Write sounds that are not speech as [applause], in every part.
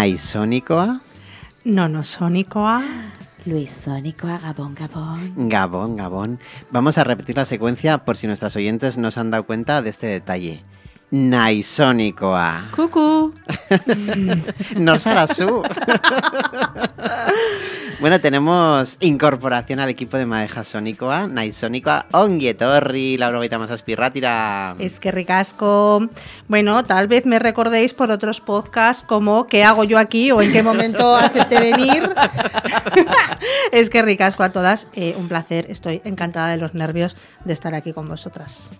Naisónicoa. Nonosónicoa. Luisónicoa, Gabón, Gabón. Gabón, Gabón. Vamos a repetir la secuencia por si nuestras oyentes no se han dado cuenta de este detalle. Naisónicoa. Cucú. [laughs] no Sarasu. [laughs] bueno, tenemos incorporación al equipo de Madeja Sónicoa, Naisónicoa, Onguietorri, Laura Baita Masaspirrátira. Es que ricasco. Bueno, tal vez me recordéis por otros podcasts como ¿qué hago yo aquí? o en qué momento acepté venir. [laughs] es que ricasco a todas. Eh, un placer, estoy encantada de los nervios de estar aquí con vosotras.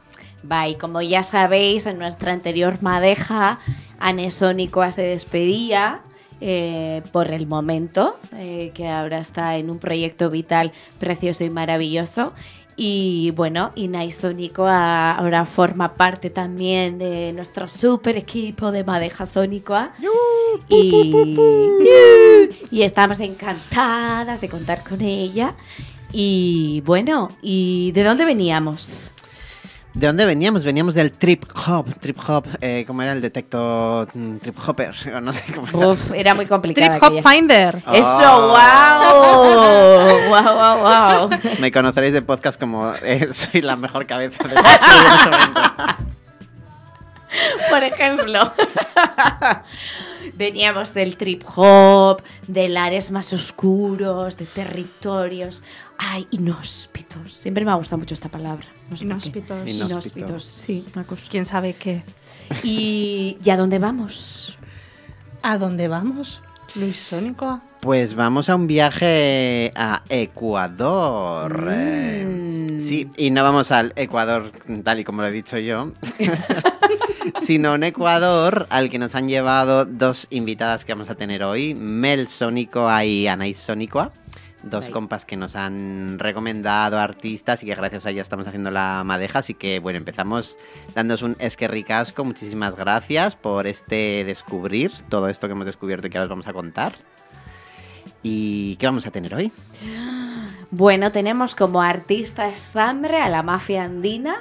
Bye, como ya sabéis, en nuestra anterior madeja, Anesónico se despedía eh, por el momento, eh, que ahora está en un proyecto vital precioso y maravilloso. Y bueno, Inaisónico ahora forma parte también de nuestro super equipo de Madeja Sónico. Y, y estamos encantadas de contar con ella. Y bueno, ¿y de dónde veníamos? ¿De dónde veníamos? Veníamos del trip hop, trip hop, eh, ¿cómo era el detector mm, trip hopper? [laughs] No sé cómo era. Uf, era muy complicado. Trip hop finder. Oh. Eso, wow. wow, wow, wow. [laughs] Me conoceréis de podcast como eh, soy la mejor cabeza de este [laughs] estudio Por ejemplo. Veníamos del trip hop, de lares más oscuros, de territorios, ay, inhóspitos. Siempre me ha gustado mucho esta palabra. No sé inhóspitos. Inhóspitos. Sí, una cosa. ¿Quién sabe qué? ¿Y, ¿Y a dónde vamos? ¿A dónde vamos? Luis Sónico. Pues vamos a un viaje a Ecuador. Mm. sí, y no vamos al Ecuador tal y como lo he dicho yo, [laughs] sino un Ecuador al que nos han llevado dos invitadas que vamos a tener hoy, Mel Sónicoa y Anaís Sónicoa. Dos compas que nos han recomendado artistas y que gracias a ellas estamos haciendo la madeja. Así que bueno, empezamos dándos un esquerricasco. Muchísimas gracias por este descubrir, todo esto que hemos descubierto y que ahora os vamos a contar. ¿Y qué vamos a tener hoy? Bueno, tenemos como artista estambre a la mafia andina.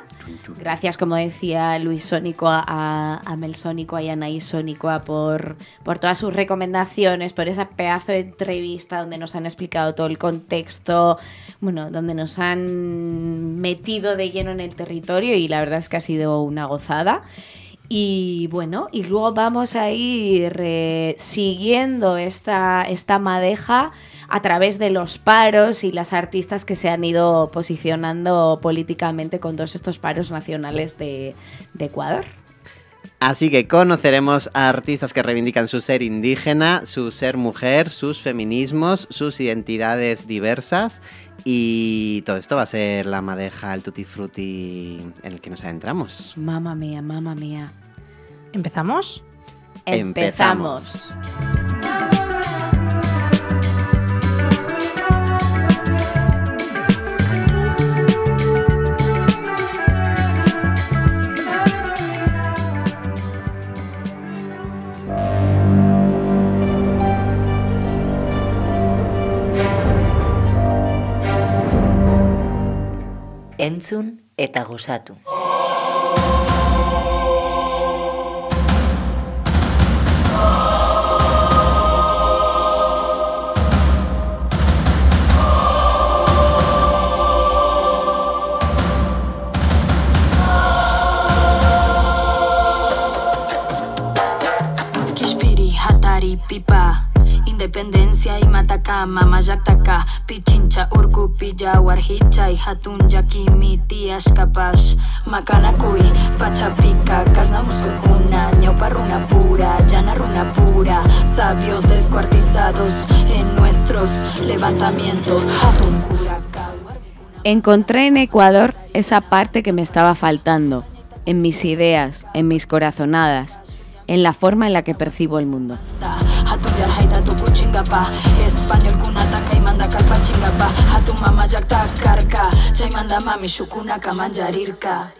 Gracias, como decía Luis Sónico, a, a Mel Sónico y a Anaís Sónico por, por todas sus recomendaciones, por esa pedazo de entrevista donde nos han explicado todo el contexto, bueno, donde nos han metido de lleno en el territorio y la verdad es que ha sido una gozada. Y bueno, y luego vamos a ir eh, siguiendo esta, esta madeja a través de los paros y las artistas que se han ido posicionando políticamente con todos estos paros nacionales de, de Ecuador. Así que conoceremos a artistas que reivindican su ser indígena, su ser mujer, sus feminismos, sus identidades diversas y todo esto va a ser la madeja, el tutti frutti en el que nos adentramos. Mamma mía, mamma mía. ¿Empezamos? Empezamos. Entzun eta gozatu. Kishpiri, Hatari, Pipa Independencia y Matacama, Mayactaca, Pichincha, Urcupilla, Warhicha y Hatun, Yakimi, Tiash, Kapash, Macanacui, Pachapica, Casnamuscurcuna, Ñauparruna pura, Llanarruna pura, sabios descuartizados en nuestros levantamientos, Hatun, Curaca, Encontré en Ecuador esa parte que me estaba faltando, en mis ideas, en mis corazonadas, en la forma en la que percibo el mundo. Hatun jarjaita tuku chingapa. Español kunataka y manda kalpa chingapa. Hatun mama yakta karka Chay manda mami shukunaka manjarirka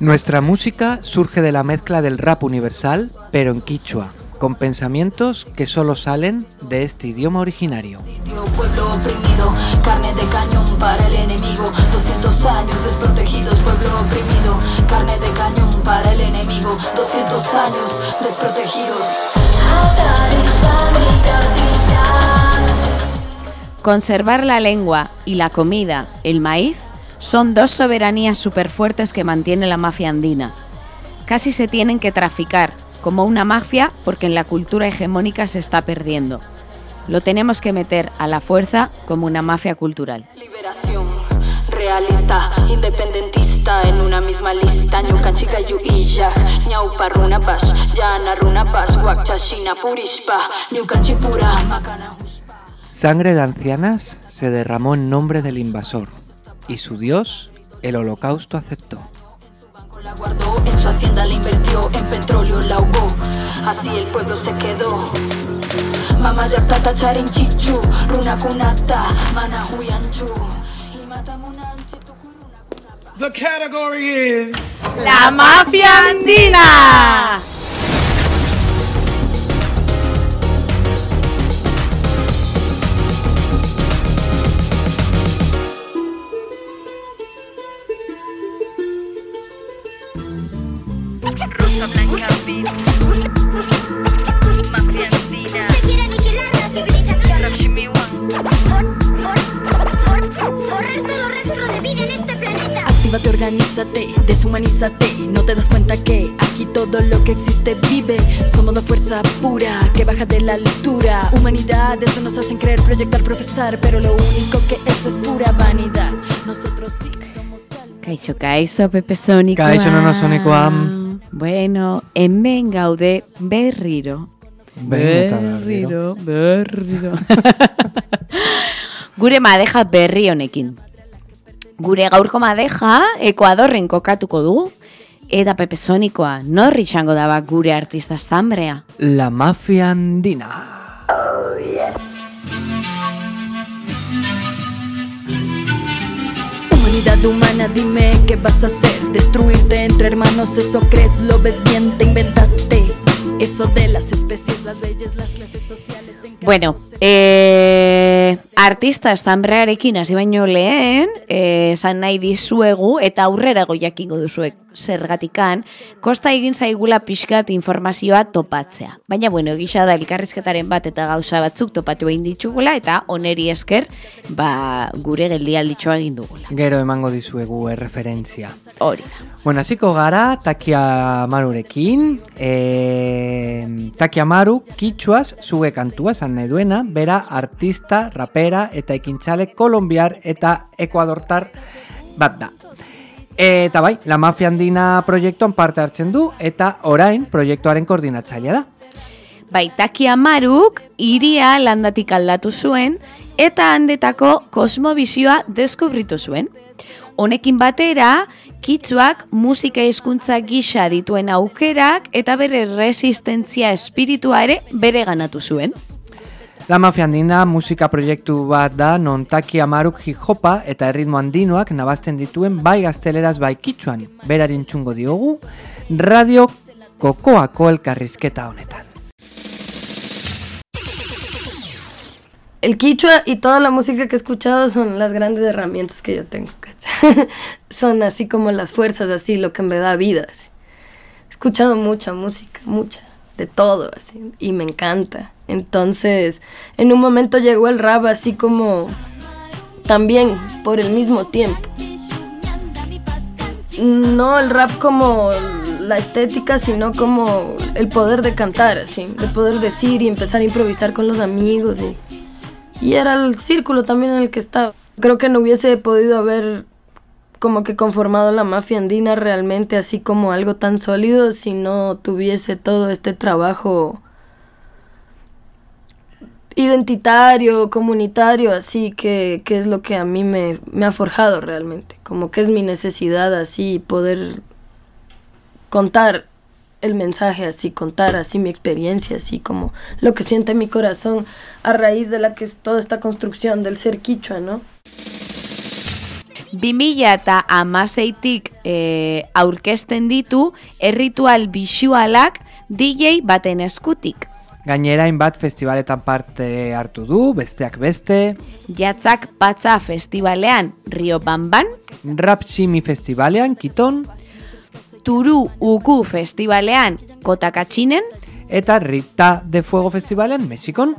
Nuestra música surge de la mezcla del rap universal, pero en quichua, con pensamientos que solo salen de este idioma originario. Sitio, pueblo oprimido Carne de cañón para el enemigo. 200 años desprotegidos Pueblo oprimido Carne de cañón para el enemigo. 200 años desprotegidos Conservar la lengua y la comida, el maíz, son dos soberanías superfuertes que mantiene la mafia andina. Casi se tienen que traficar, como una mafia, porque en la cultura hegemónica se está perdiendo. Lo tenemos que meter a la fuerza como una mafia cultural. Realista, independentista en una misma lista. Ñukan chica yu iya, ñaupa runa pas, yana runa pas, wakchashina purishpa, ñukan chipura, hushpa. Sangre de ancianas se derramó en nombre del invasor y su dios el holocausto aceptó. la guardó, en su hacienda la invirtió, en petróleo la ahogó. Así el pueblo se quedó. Mama yaktata charinchichu, runa kunata, The category is ¡La mafia andina! Se quiere aniquilar la civilización. Borrar organízate, deshumanízate. No te das cuenta que aquí todo lo que existe vive. Somos la fuerza pura que baja de la altura. Humanidad, eso nos hacen creer, proyectar, profesar. Pero lo único que es es pura vanidad. Nosotros sí somos. Kaixo, kaixo, Pepe Sonikoa. Kaixo, nono sonikoa. Bueno, hemen gaude berriro. Eta berriro. berriro. [laughs] Gure madeja berri honekin. Gure gaurko madeja Ekuadorren kokatuko du. Eta Pepe Sonikoa, norri izango daba gure artista zambrea. La mafia andina. Humanidad humana, dime qué vas a hacer. Destruirte entre hermanos, eso crees, lo ves bien, te inventaste. Eso de las especies, las leyes, las clases sociales. Bueno, e, artista estambrearekin hasi baino lehen, eh, esan nahi dizuegu eta aurrera goiak ingo duzuek zergatikan, kosta egin zaigula pixkat informazioa topatzea. Baina, bueno, gisa da elkarrizketaren bat eta gauza batzuk topatu egin ditugula, eta oneri esker, ba, gure geldialditxoa egin dugula. Gero emango dizuegu erreferentzia. Hori da. Bueno, hasiko gara Takia Marurekin. E, Takia Maru kitxuaz zuge kantua esan nahi duena, bera artista, rapera eta ekintzale kolombiar eta ekuadortar bat da. Eta bai, La Mafia Andina proiektuan parte hartzen du eta orain proiektuaren koordinatzailea da. Baitaki amaruk iria landatik aldatu zuen eta handetako kosmobizioa deskubritu zuen. Honekin batera, kitzuak musika hizkuntza gisa dituen aukerak eta bere resistentzia espiritua ere bere ganatu zuen. La Mafia Andina musika proiektu bat da non Taki Amaruk hip-hopa eta erritmo andinoak nabazten dituen bai gazteleraz bai kitxuan. Berarin txungo diogu, Radio Kokoako elkarrizketa honetan. El quichua y toda la música que he escuchado son las grandes herramientas que yo tengo. ¿cachai? [laughs] son así como las fuerzas, así lo que me da vida. así. He escuchado mucha música, mucha, de todo, así, y me encanta. Entonces, en un momento llegó el rap así como también por el mismo tiempo. No el rap como la estética, sino como el poder de cantar, así, de poder decir y empezar a improvisar con los amigos. Y, y era el círculo también en el que estaba. Creo que no hubiese podido haber como que conformado la mafia andina realmente así como algo tan sólido si no tuviese todo este trabajo identitario, comunitario, así que, es lo que a mí me, ha forjado realmente, como que es mi necesidad así poder contar el mensaje así, contar así mi experiencia, así como lo que siente mi corazón a raíz de la que es toda esta construcción del ser quichua, ¿no? 2000 eta amaseitik e, aurkezten ditu erritual bisualak DJ baten eskutik. Gainera hainbat festivaletan parte hartu du, besteak beste, Jatzak Patza Festivalean Rio Bamban, Rap Chimi Festivalean, Kiton, Turu Uku Festivalean Kotakatxinen, eta Rita de Fuego Festivalen Mexikon.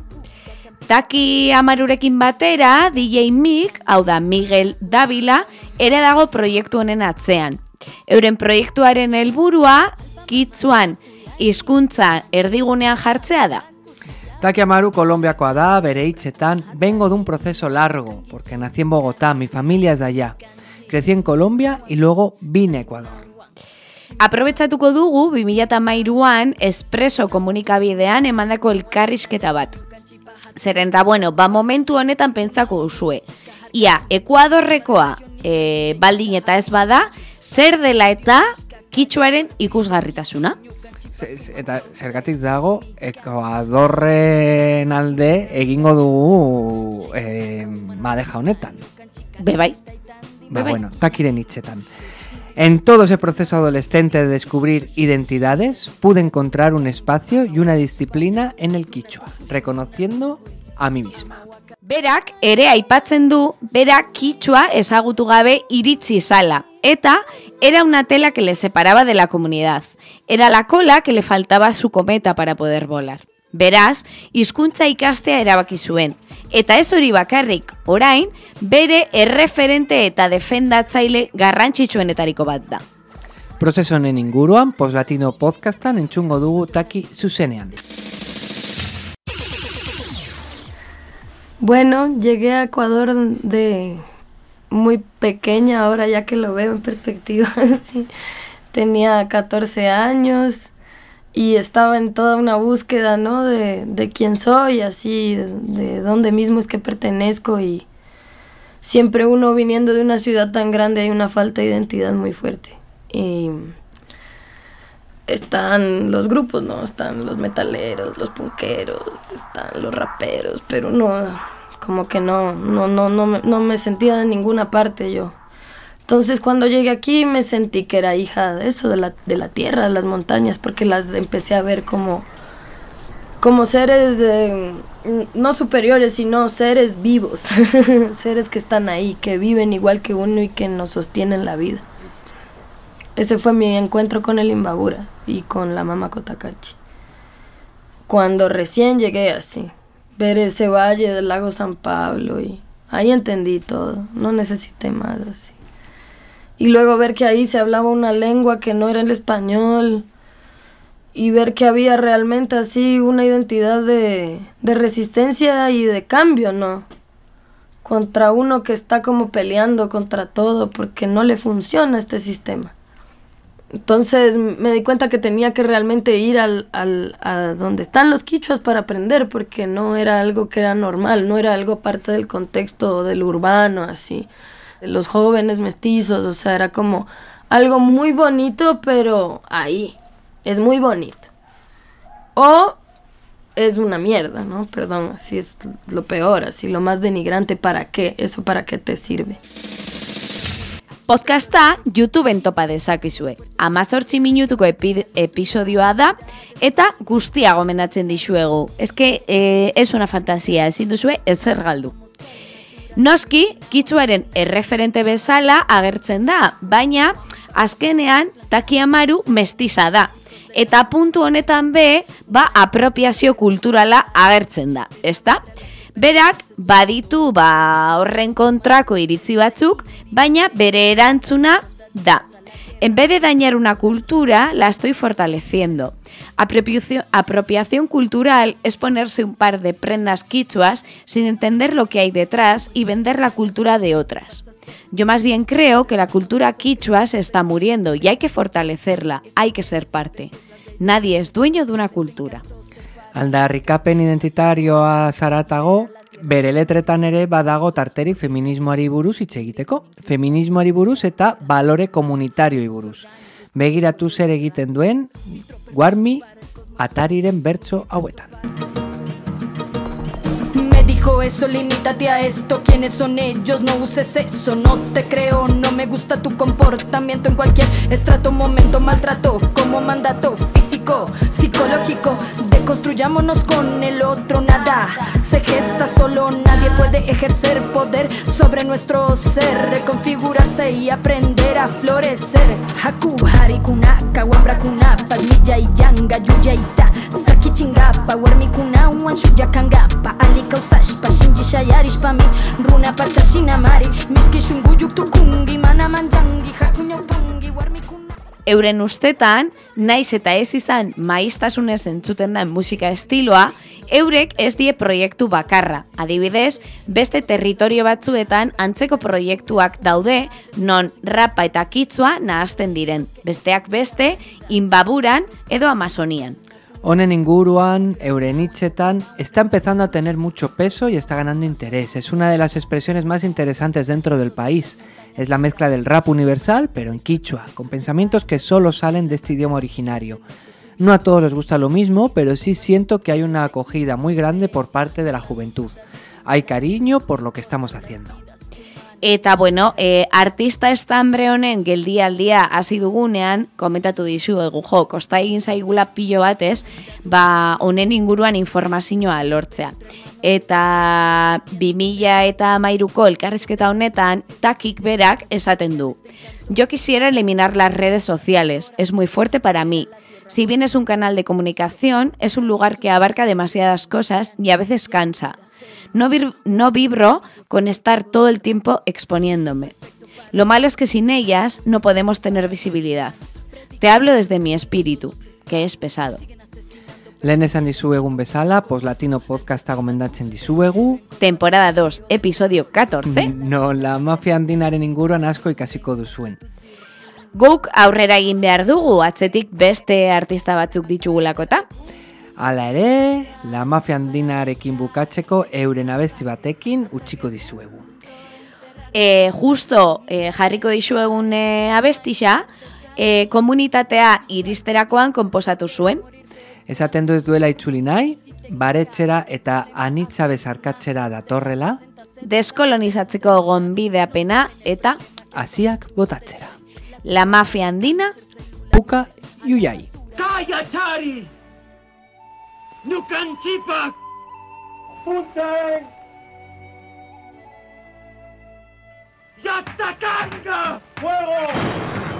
Taki amarurekin batera, DJ Mik, hau da Miguel Davila, ere dago proiektu honen atzean. Euren proiektuaren helburua kitzuan hizkuntza erdigunean jartzea da. Taki Amaru Colombiakoa da, bere hitzetan, vengo de un proceso largo, porque nací en Bogotá, mi familia es de allá. Crecí en Colombia y luego vine a Ecuador. Aprobetxatuko dugu 2013an espreso komunikabidean emandako elkarrizketa bat. Zeren da, bueno, ba momentu honetan pentsako duzue. Ia, Ekuadorrekoa e, baldin eta ez bada, zer dela eta kitxuaren ikusgarritasuna. Eta zergatik dago, Ekuadorren alde egingo dugu eh, madeja honetan. Be bai. Ba, bueno, takiren hitzetan. En todo ese proceso adolescente de descubrir identidades, pude encontrar un espacio y una disciplina en el quichua, reconociendo a mí misma. Berak ere aipatzen du, berak kitxua ezagutu gabe iritzi zala. Eta era una tela que le separaba de la comunidad. Era la cola que le faltaba a su cometa para poder volar. Beraz, hizkuntza ikastea erabaki zuen. Eta ez hori bakarrik, orain, bere erreferente eta defendatzaile garrantzitsuenetariko bat da. Prozeso honen inguruan, Postlatino podcastan entzungo dugu taki zuzenean. Bueno, llegué a Ecuador de muy pequeña, ahora ya que lo veo en perspectiva. [laughs] sí. Tenía 14 años y estaba en toda una búsqueda, ¿no? De, de quién soy, así, de, de dónde mismo es que pertenezco y siempre uno viniendo de una ciudad tan grande hay una falta de identidad muy fuerte. Y están los grupos, ¿no? Están los metaleros, los punqueros, están los raperos, pero no, como que no, no, no, no, me, no me sentía de ninguna parte yo. Entonces cuando llegué aquí me sentí que era hija de eso, de la, de la tierra, de las montañas, porque las empecé a ver como, como seres no superiores, sino seres vivos, [laughs] seres que están ahí, que viven igual que uno y que nos sostienen la vida. Ese fue mi encuentro con el Imbabura y con la mamá Cotacachi. Cuando recién llegué así, ver ese valle del lago San Pablo y ahí entendí todo, no necesité más así. Y luego ver que ahí se hablaba una lengua que no era el español y ver que había realmente así una identidad de, de resistencia y de cambio, ¿no? Contra uno que está como peleando contra todo porque no le funciona este sistema. Entonces me di cuenta que tenía que realmente ir al, al, a donde están los quichuas para aprender, porque no era algo que era normal, no era algo parte del contexto del urbano, así. Los jóvenes mestizos, o sea, era como algo muy bonito, pero ahí, es muy bonito. O es una mierda, ¿no? Perdón, así es lo peor, así lo más denigrante, ¿para qué? ¿Eso para qué te sirve? Podcasta YouTubeen topa dezakezue. Amazortzi minutuko epi, episodioa da, eta guztia gomendatzen dizuegu. Ez que, eh, ez una fantasia, ezin duzue ezer galdu. Noski, kitsuaren erreferente bezala agertzen da, baina azkenean Taki Amaru mestiza da. Eta puntu honetan be, ba, apropiazio kulturala agertzen da, ezta? Berak baditu ba horren kontrako iritzi batzuk, baina bere erantzuna da. En vez de dañar una cultura, la estoy fortaleciendo. Apropiación, cultural es ponerse un par de prendas quichuas sin entender lo que hay detrás y vender la cultura de otras. Yo más bien creo que la cultura quichua se está muriendo y hay que fortalecerla, hay que ser parte. Nadie es dueño de una cultura. Aldarrikapen identitarioa zaratago, bere letretan ere badago tarterik feminismoari buruz hitz egiteko. Feminismoari buruz eta balore komunitarioi buruz. Begiratu zer egiten duen, guarmi atariren bertso hauetan. Me dijo eso, limítate a esto. ¿Quiénes son ellos? No uses eso, no te creo. No me gusta tu comportamiento en cualquier estrato, momento, maltrato como mandato físico físico, psicológico. Deconstruyámonos con el otro, nada se gesta solo. Nadie puede ejercer poder sobre nuestro ser, reconfigurarse y aprender a florecer. Haku, harikunaka, wambrakuna, palmilla y yanga, yuyaita. Saki chingapa, warmikuna, wan shuya kangapa. Ali kausashpa, shinji shayarishpa mi, runa pachashina mari. Miski shunguyuk tukungi, mana manjangi, hakunyaupungi, warmikuna. Euren ustetan, naiz eta ez izan maiztasunez entzuten den musika estiloa, eurek ez die proiektu bakarra. Adibidez, beste territorio batzuetan antzeko proiektuak daude non rapa eta kitzua nahazten diren. Besteak beste, inbaburan edo amazonian. Honen inguruan, euren hitzetan, está empezando a tener mucho peso y está ganando interés. Es una de las expresiones más interesantes dentro del país. Es la mezcla del rap universal, pero en quichua, con pensamientos que solo salen de este idioma originario. No a todos les gusta lo mismo, pero sí siento que hay una acogida muy grande por parte de la juventud. Hay cariño por lo que estamos haciendo. Eta bueno, e, artista estambre honen geldialdia hasi dugunean, komentatu dizuegu jo, kosta egin zaigula pilo batez, ba honen inguruan informazioa lortzea. Eta 2000 eta mairuko elkarrizketa honetan, takik berak esaten du. Yo quisiera eliminar las redes sociales, es muy fuerte para mí. Si bien es un canal de comunicación, es un lugar que abarca demasiadas cosas y a veces cansa. No, vibro con estar todo el tiempo exponiéndome. Lo malo es que sin ellas no podemos tener visibilidad. Te hablo desde mi espíritu, que es pesado. Lehen esan dizuegun bezala, Poslatino podcasta gomendatzen dizuegu, Temporada 2, episodio 14. no la mafia handinaren inguruan asko ikasiko duzuen. Guk aurrera egin behar dugu, atzetik beste artista batzuk ditugulakota. Hala ere, la mafia handinarekin bukatzeko euren abesti batekin utziko dizuegu. E, justo e, jarriko dizuegun e, abestixa, e, komunitatea iristerakoan konposatu zuen. Esaten du ez duela itzuli nahi, baretxera eta anitza bezarkatzera datorrela, deskolonizatzeko gonbideapena eta hasiak botatzera. la mafia andina Puka iuiai. You can keep us! Putain! Eh! Jatacanga! Fuego!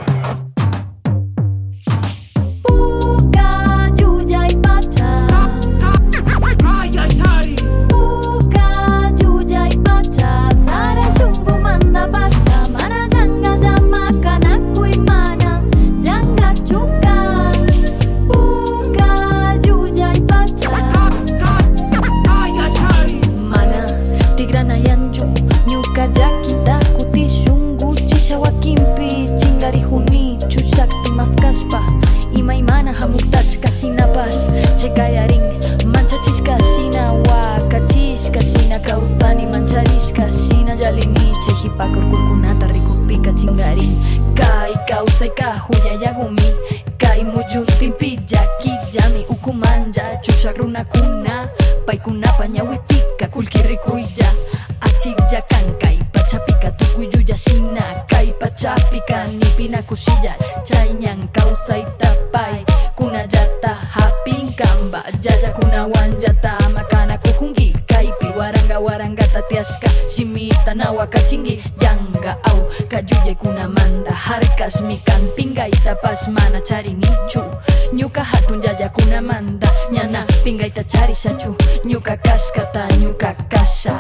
Kauzani, mancharisca, shina, yalini Chejipacor, cucunata, ricumpica, chingarín Kai, causa y cajuya, yagumi Kai, muyutin, pilla, kiyami, ukumanya Chushak, runa, kuna, paikuna, pañahuipica Kulkirrikuya, achilla, kankai Pachapica, tukuyuya, china Kai, pachapica, nipina, kushilla Chainyan, causa y tapai. Kunayata, hapin, kamba Yaya, kuna, wanjata, makana, kujungi pipi waranga waranga tatiaska simita nawa cinggi jangga au kajuje kuna manda harkas mikan pinggai tapas mana cari nicu nyuka hatun jaja kuna manda nyana pinggai ita cari sacu nyuka kas kata nyuka kasa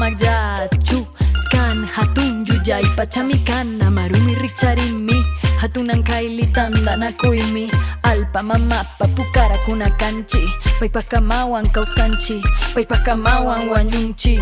janga kamakjachu Kan hatun yuyay pachami kana marumi richarimi Hatunan kaili tandana kuimi Alpa mamapa pukara kuna kanchi Paipakamawan kausanchi Paipakamawan wanyunchi.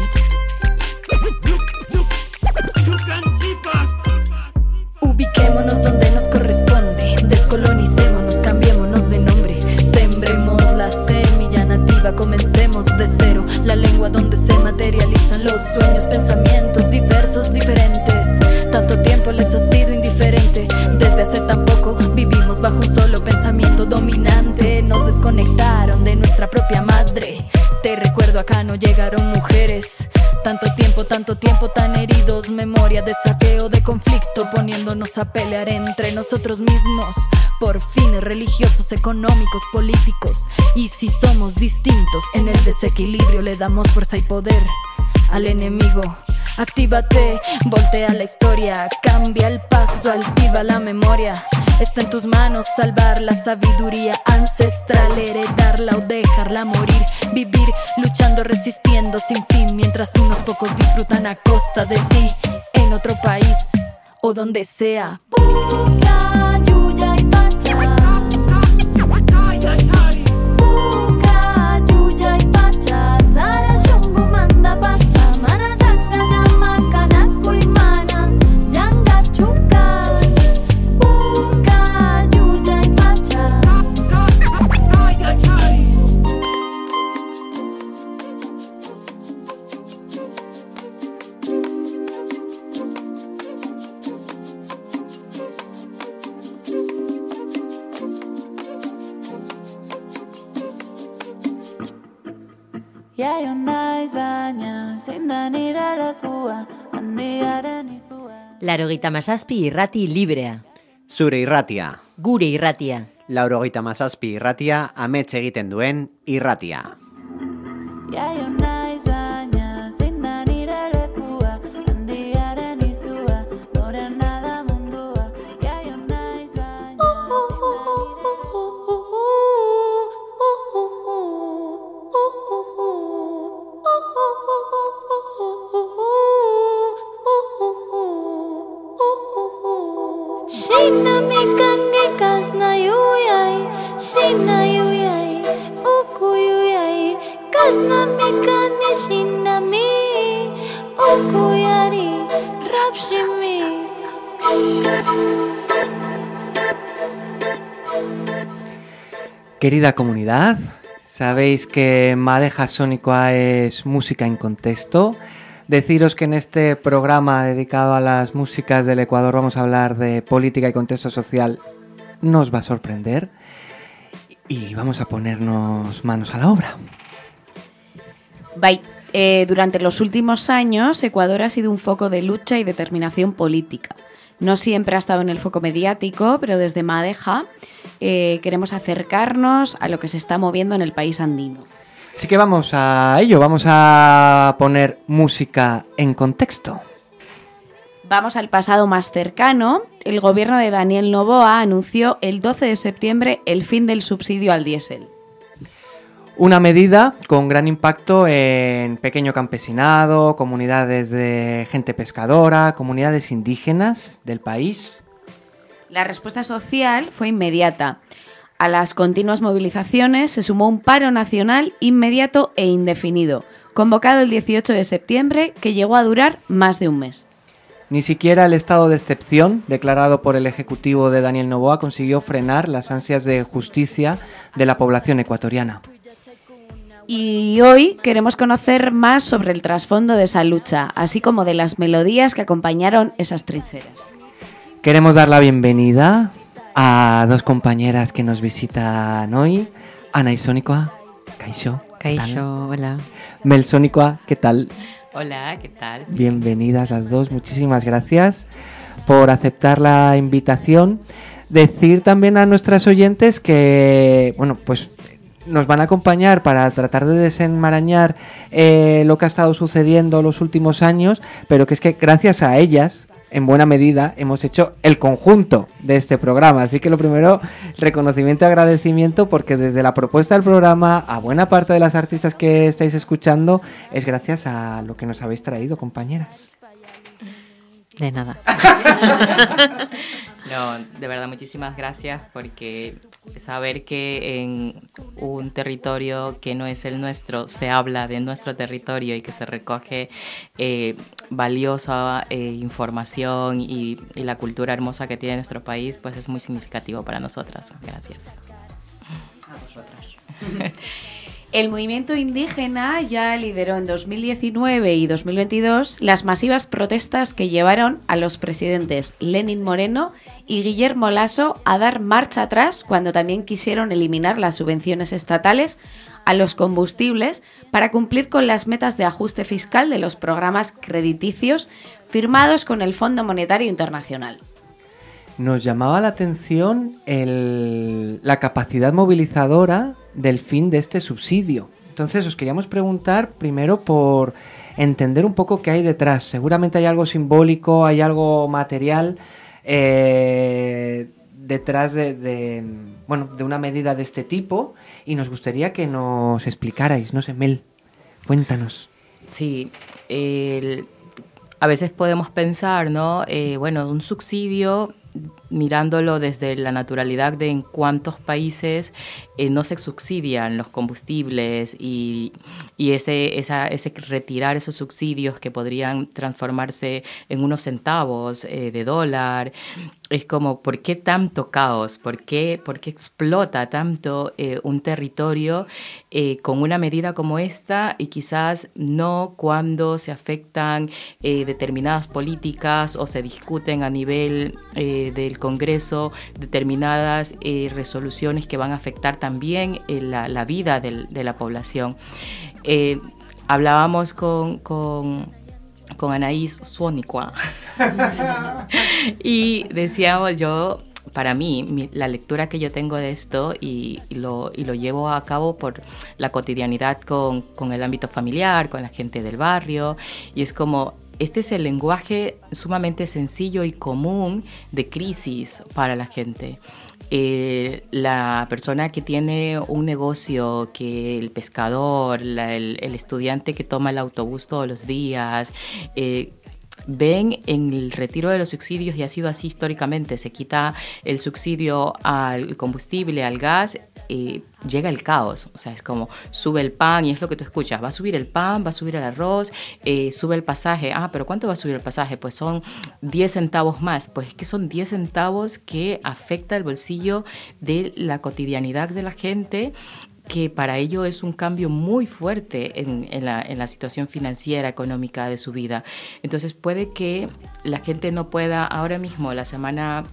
Ubiquémonos donde nos corresponde, descolonicémonos, cambiémonos de nombre, sembremos la semilla nativa, comencemos de cero, la lengua donde se materializan los sueños, pensamientos diversos, diferentes. Tanto tiempo les ha sido indiferente. Desde hace tan poco vivimos bajo un dominante. Nos desconectaron de nuestra propia madre. Te recuerdo acá no llegaron mujeres. Tanto tiempo, tanto tiempo tan heridos. Memoria de saqueo, de conflicto, poniéndonos a pelear entre nosotros mismos. Por fines religiosos, económicos, políticos. Y si somos distintos, en el desequilibrio le damos fuerza y poder al enemigo. Actívate, voltea la historia, cambia el paso, altiva la memoria. Está en tus manos salvar la sabiduría ancestral, heredarla o dejarla morir. Vivir luchando, resistiendo sin fin, mientras unos pocos disfrutan a costa de ti. En otro país o donde sea. Puka, niralakua, handiaren izua. Laro gita mazazpi irrati librea. Zure irratia. Gure irratia. Lauro gita mazazpi irratia, amets egiten duen irratia. Ja, Querida comunidad, sabéis que Madeja Sónicoa es música en contexto. Deciros que en este programa dedicado a las músicas del Ecuador vamos a hablar de política y contexto social. Nos va a sorprender y vamos a ponernos manos a la obra. Bye. Eh, durante los últimos años, Ecuador ha sido un foco de lucha y determinación política. No siempre ha estado en el foco mediático, pero desde Madeja eh, queremos acercarnos a lo que se está moviendo en el país andino. Así que vamos a ello, vamos a poner música en contexto. Vamos al pasado más cercano. El gobierno de Daniel Noboa anunció el 12 de septiembre el fin del subsidio al diésel. Una medida con gran impacto en pequeño campesinado, comunidades de gente pescadora, comunidades indígenas del país. La respuesta social fue inmediata. A las continuas movilizaciones se sumó un paro nacional inmediato e indefinido, convocado el 18 de septiembre, que llegó a durar más de un mes. Ni siquiera el estado de excepción declarado por el Ejecutivo de Daniel Noboa consiguió frenar las ansias de justicia de la población ecuatoriana. Y hoy queremos conocer más sobre el trasfondo de esa lucha, así como de las melodías que acompañaron esas trincheras. Queremos dar la bienvenida a dos compañeras que nos visitan hoy. Ana Isónicoa, Kaisho. Kaisho, hola. Mel Sónicoa, ¿qué tal? Hola, ¿qué tal? Bienvenidas las dos, muchísimas gracias por aceptar la invitación. Decir también a nuestras oyentes que, bueno, pues nos van a acompañar para tratar de desenmarañar eh, lo que ha estado sucediendo los últimos años, pero que es que gracias a ellas, en buena medida, hemos hecho el conjunto de este programa. Así que lo primero, reconocimiento y agradecimiento porque desde la propuesta del programa a buena parte de las artistas que estáis escuchando es gracias a lo que nos habéis traído, compañeras. De nada. [laughs] no, de verdad, muchísimas gracias porque saber que en un territorio que no es el nuestro se habla de nuestro territorio y que se recoge eh, valiosa eh, información y, y la cultura hermosa que tiene nuestro país, pues es muy significativo para nosotras. Gracias. [laughs] El movimiento indígena ya lideró en 2019 y 2022 las masivas protestas que llevaron a los presidentes Lenin Moreno y Guillermo Lasso a dar marcha atrás cuando también quisieron eliminar las subvenciones estatales a los combustibles para cumplir con las metas de ajuste fiscal de los programas crediticios firmados con el Fondo Monetario Internacional. Nos llamaba la atención la capacidad movilizadora del fin de este subsidio. Entonces os queríamos preguntar primero por entender un poco qué hay detrás. Seguramente hay algo simbólico, hay algo material eh, detrás de, bueno, de una medida de este tipo y nos gustaría que nos explicarais. No sé, Mel, cuéntanos. Sí, a veces podemos pensar, ¿no? Eh, bueno, un subsidio, mirándolo desde la naturalidad de en cuántos países eh, no se subsidian los combustibles y, y ese, esa- ese retirar esos subsidios que podrían transformarse en unos centavos eh, de dólar. Es como, ¿por qué tanto caos? ¿Por qué, por qué explota tanto eh, un territorio con una medida como esta y quizás no cuando se afectan determinadas políticas o se discuten a nivel eh, Congreso determinadas eh, resoluciones que van a afectar también eh, la, vida de la población? Eh, hablábamos con, con, Anaís Suonicua [laughs] y decíamos yo, para mí, la lectura que yo tengo de esto y, y lo, y lo llevo a cabo por la cotidianidad con, con el ámbito familiar, con la gente del barrio, y es como... Este es el lenguaje sumamente sencillo y común de crisis para la gente. Eh, la persona que tiene un negocio, que el pescador, el estudiante que toma el autobús todos los días, eh, ven en el retiro de los subsidios, y ha sido así históricamente, se quita el subsidio al combustible, al gas, eh, llega el caos. O sea, es como sube el pan y es lo que tú escuchas. Va a subir el pan, va a subir el arroz, eh, sube el pasaje. Ah, pero ¿cuánto va a subir el pasaje? Pues son 10 centavos más. Pues es que son 10 centavos que afecta el bolsillo de la cotidianidad de la gente que para ello es un cambio muy fuerte en, la situación financiera, económica de su vida. Entonces puede que la gente no pueda ahora mismo, la semana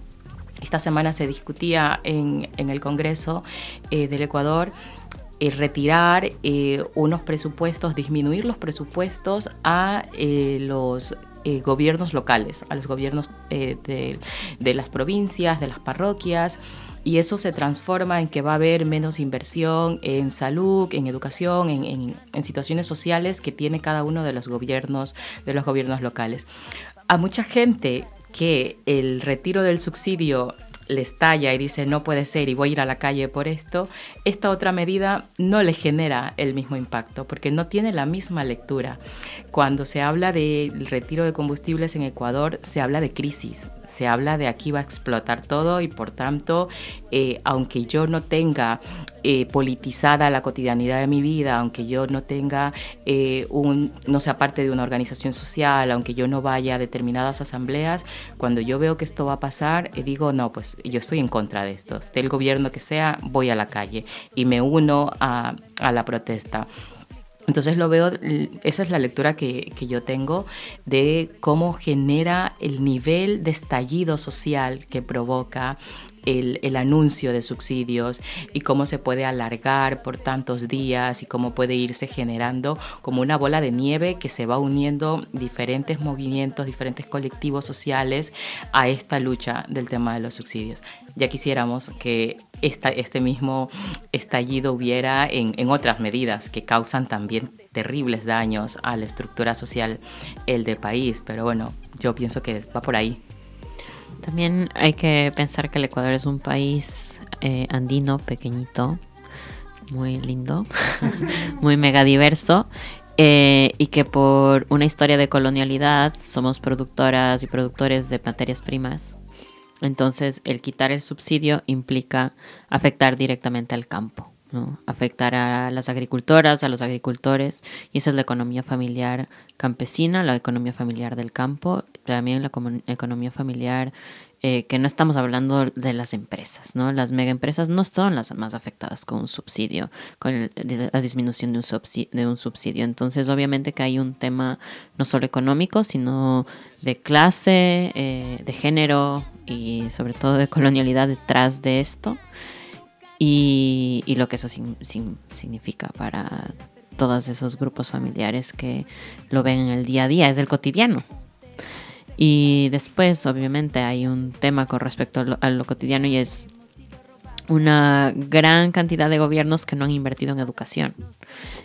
esta semana se discutía en, en el Congreso eh, del Ecuador eh, retirar eh, unos presupuestos, disminuir los presupuestos a eh, los eh, gobiernos locales, a los gobiernos eh, de, de las provincias, de las parroquias. Y eso se transforma en que va a haber menos inversión en salud, en educación, en, en- en situaciones sociales que tiene cada uno de los gobiernos, de los gobiernos locales. A mucha gente que el retiro del subsidio le estalla y dice no puede ser y voy a ir a la calle por esto, esta otra medida no le genera el mismo impacto porque no tiene la misma lectura. Cuando se habla del retiro de combustibles en Ecuador, se habla de crisis, se habla de aquí va a explotar todo y por tanto, eh, aunque yo no tenga eh, politizada la cotidianidad de mi vida, aunque yo no tenga eh, un, no sea parte de una organización social, aunque yo no vaya a determinadas asambleas, cuando yo veo que esto va a pasar, eh, digo, no, pues yo estoy en contra de esto. Esté el gobierno que sea, voy a la calle y me uno a, a la protesta. Entonces lo veo, esa es la lectura que, que yo tengo de cómo genera el nivel de estallido social que provoca el, anuncio de subsidios y cómo se puede alargar por tantos días y cómo puede irse generando como una bola de nieve que se va uniendo diferentes movimientos, diferentes colectivos sociales a esta lucha del tema de los subsidios. Ya quisiéramos que este mismo estallido hubiera en, en otras medidas que causan también terribles daños a la estructura social el del país, pero bueno, yo pienso que va por ahí. También hay que pensar que el Ecuador es un país eh, andino pequeñito, muy lindo, [laughs] muy megadiverso. eh, y que por una historia de colonialidad somos productoras y productores de materias primas. Entonces, el quitar el subsidio implica afectar directamente al campo. ¿No? Afectar a las agricultoras, a los agricultores, y esa es la economía familiar campesina, la economía familiar del campo, también la economía familiar eh, que no estamos hablando de las empresas, ¿no? Las mega empresas no son las más afectadas con un subsidio, con el- la disminución de un, subsi- de un subsidio. Entonces, obviamente que hay un tema no solo económico, sino de clase, eh, de género y sobre todo de colonialidad detrás de esto y, y lo que eso significa para todos esos grupos familiares que lo ven en el día a día, es el cotidiano. Y después, obviamente, hay un tema con respecto a lo, a lo cotidiano y es una gran cantidad de gobiernos que no han invertido en educación.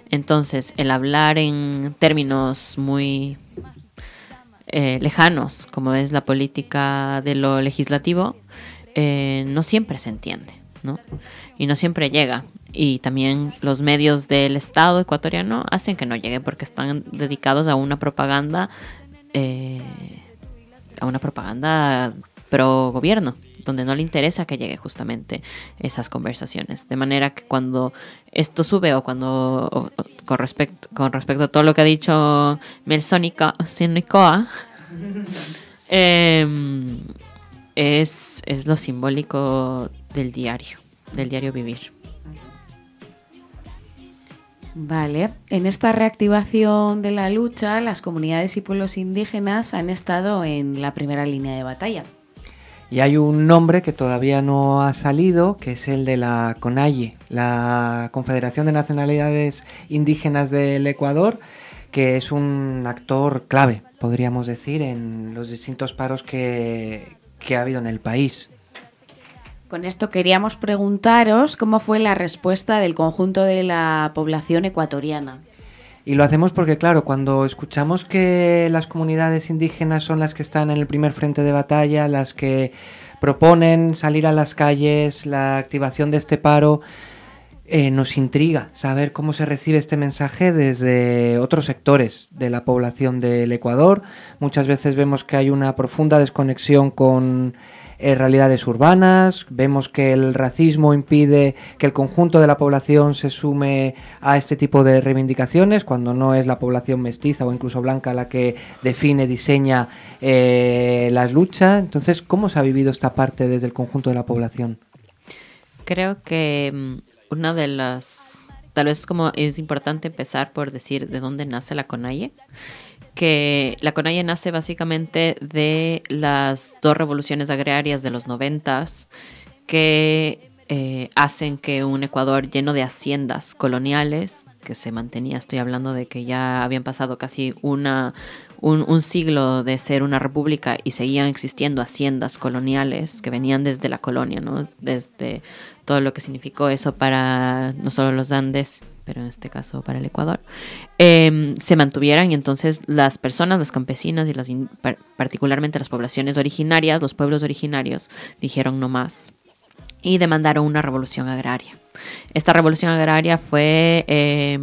Entonces, el hablar en términos muy eh, lejanos, como es la política de lo legislativo, eh, no siempre se entiende, Y no siempre llega. Y también los medios del Estado ecuatoriano hacen que no llegue porque están dedicados a una propaganda, eh, a una propaganda pro gobierno, donde no le interesa que llegue justamente esas conversaciones. De manera que cuando esto sube o cuando con, respecto, con respecto a todo lo que ha dicho Melsónica Sinicoa, [laughs] em, es, es lo simbólico del diario, del diario vivir. Vale, en esta reactivación de la lucha, las comunidades y pueblos indígenas han estado en la primera línea de batalla. Y hay un nombre que todavía no ha salido, que es el de la CONAIE, la Confederación de Nacionalidades Indígenas del Ecuador, que es un actor clave, podríamos decir, en los distintos paros que, que ha habido en el país. Con esto queríamos preguntaros cómo fue la respuesta del conjunto de la población ecuatoriana. Y lo hacemos porque, claro, cuando escuchamos que las comunidades indígenas son las que están en el primer frente de batalla, las que proponen salir a las calles, la activación de este paro, eh, nos intriga saber cómo se recibe este mensaje desde otros sectores de la población del Ecuador. Muchas veces vemos que hay una profunda desconexión con eh, realidades urbanas, vemos que el racismo impide que el conjunto de la población se sume a este tipo de reivindicaciones, cuando no es la población mestiza o incluso blanca la que define, diseña eh, las luchas. Entonces, ¿cómo se ha vivido esta parte desde el conjunto de la población? Creo que mm, una de las, tal vez como es importante empezar por decir de dónde nace la CONAIE, que la CONAIE nace básicamente de las dos revoluciones agrarias de los noventas que eh, hacen que un Ecuador lleno de haciendas coloniales, que se mantenía, estoy hablando de que ya habían pasado casi una, un, un siglo de ser una república y seguían existiendo haciendas coloniales que venían desde la colonia, ¿no? Desde todo lo que significó eso para no solo los Andes, pero en este caso para el Ecuador, eh, se mantuvieran y entonces las personas, las campesinas y las particularmente las poblaciones originarias, los pueblos originarios, dijeron no más y demandaron una revolución agraria. Esta revolución agraria fue, eh,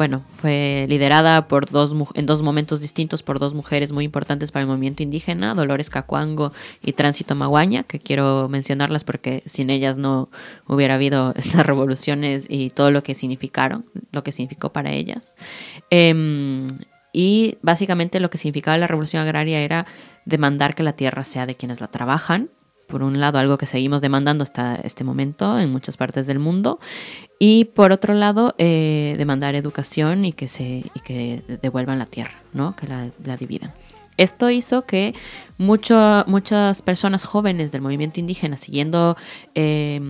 bueno, fue liderada por dos, en dos momentos distintos por dos mujeres muy importantes para el movimiento indígena, Dolores Cacuango y Tránsito Maguaña, que quiero mencionarlas porque sin ellas no hubiera habido [laughs] estas revoluciones y todo lo que significaron, lo que significó para ellas. Em, y básicamente lo que significaba la revolución agraria era demandar que la tierra sea de quienes la trabajan, por un lado, algo que seguimos demandando hasta este momento en muchas partes del mundo, y por otro lado, eh, demandar educación y que, se, y que devuelvan la tierra, ¿no? que la, dividan. Esto hizo que mucho, muchas personas jóvenes del movimiento indígena, siguiendo eh,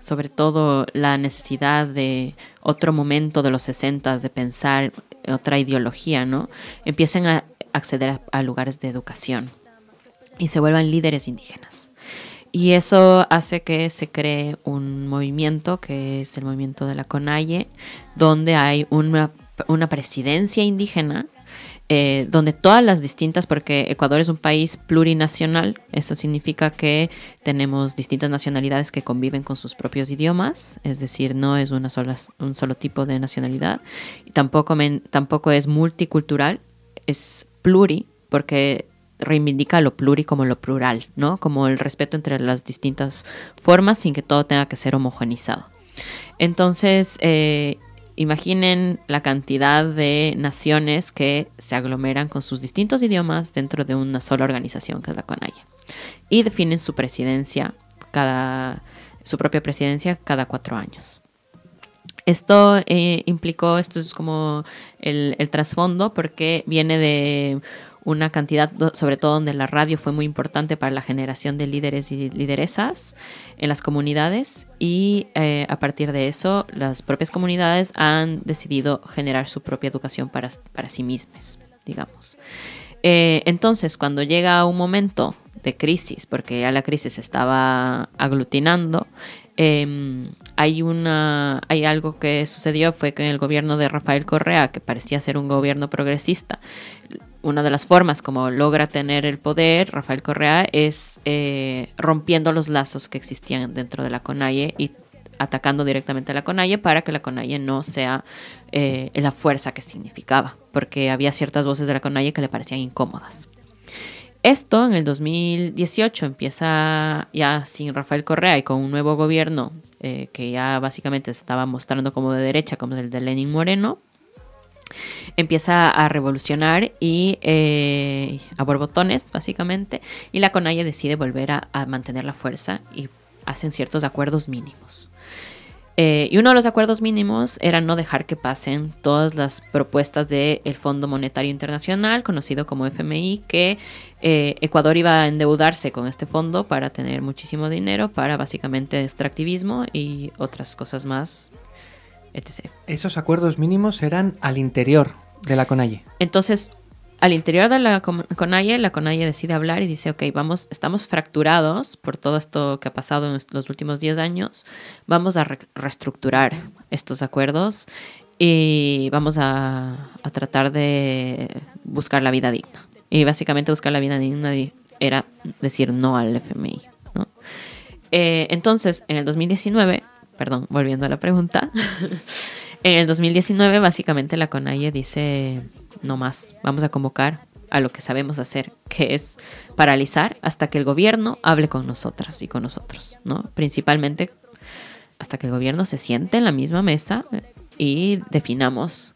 sobre todo la necesidad de otro momento de los 60 de pensar otra ideología, ¿no? empiecen a acceder a, a lugares de educación y se vuelvan líderes indígenas. Y eso hace que se cree un movimiento que es el movimiento de la CONAIE, donde hay una, una presidencia indígena, eh, donde todas las distintas, porque Ecuador es un país plurinacional, eso significa que tenemos distintas nacionalidades que conviven con sus propios idiomas, es decir, no es una sola, un solo tipo de nacionalidad, y tampoco, tampoco es multicultural, es pluri, porque reivindica lo pluri como lo plural, ¿no? Como el respeto entre las distintas formas sin que todo tenga que ser homogenizado. Entonces, eh, imaginen la cantidad de naciones que se aglomeran con sus distintos idiomas dentro de una sola organización que es la CONAIE. Y definen su presidencia cada, su propia presidencia cada cuatro años. Esto eh, implicó, esto es como el, el trasfondo, porque viene de una cantidad, sobre todo donde la radio fue muy importante para la generación de líderes y lideresas en las comunidades y eh, a partir de eso las propias comunidades han decidido generar su propia educación para, para sí mismas, digamos. Eh, entonces, cuando llega un momento de crisis, porque ya la crisis estaba aglutinando, eh, hay, una, hay algo que sucedió, fue que en el gobierno de Rafael Correa, que parecía ser un gobierno progresista, una de las formas como logra tener el poder Rafael Correa es eh, rompiendo los lazos que existían dentro de la CONAIE y atacando directamente a la CONAIE para que la CONAIE no sea eh, la fuerza que significaba, porque había ciertas voces de la CONAIE que le parecían incómodas. Esto en el 2018 empieza ya sin Rafael Correa y con un nuevo gobierno eh, que ya básicamente estaba mostrando como de derecha, como el de Lenin Moreno. Empieza a revolucionar y eh, a borbotones, básicamente, y la CONAIE decide volver a, mantener la fuerza y hacen ciertos acuerdos mínimos. Eh, y uno de los acuerdos mínimos era no dejar que pasen todas las propuestas del Fondo Monetario Internacional, conocido como FMI, que eh, Ecuador iba a endeudarse con este fondo para tener muchísimo dinero para básicamente extractivismo y otras cosas más, etc. Esos acuerdos mínimos eran al interior de la CONAIE. Entonces, al interior de la CONAIE, la CONAIE decide hablar y dice, ok, vamos, estamos fracturados por todo esto que ha pasado en los últimos 10 años, vamos a re- reestructurar estos acuerdos y vamos a, a tratar de buscar la vida digna. Y básicamente buscar la vida digna di- era decir no al FMI. ¿no? Eh, entonces, en el 2019, perdón, volviendo a la pregunta, [laughs] en el 2019 básicamente la CONAIE dice no más, vamos a convocar a lo que sabemos hacer, que es paralizar hasta que el gobierno hable con nosotras y con nosotros, ¿no? Principalmente hasta que el gobierno se siente en la misma mesa y definamos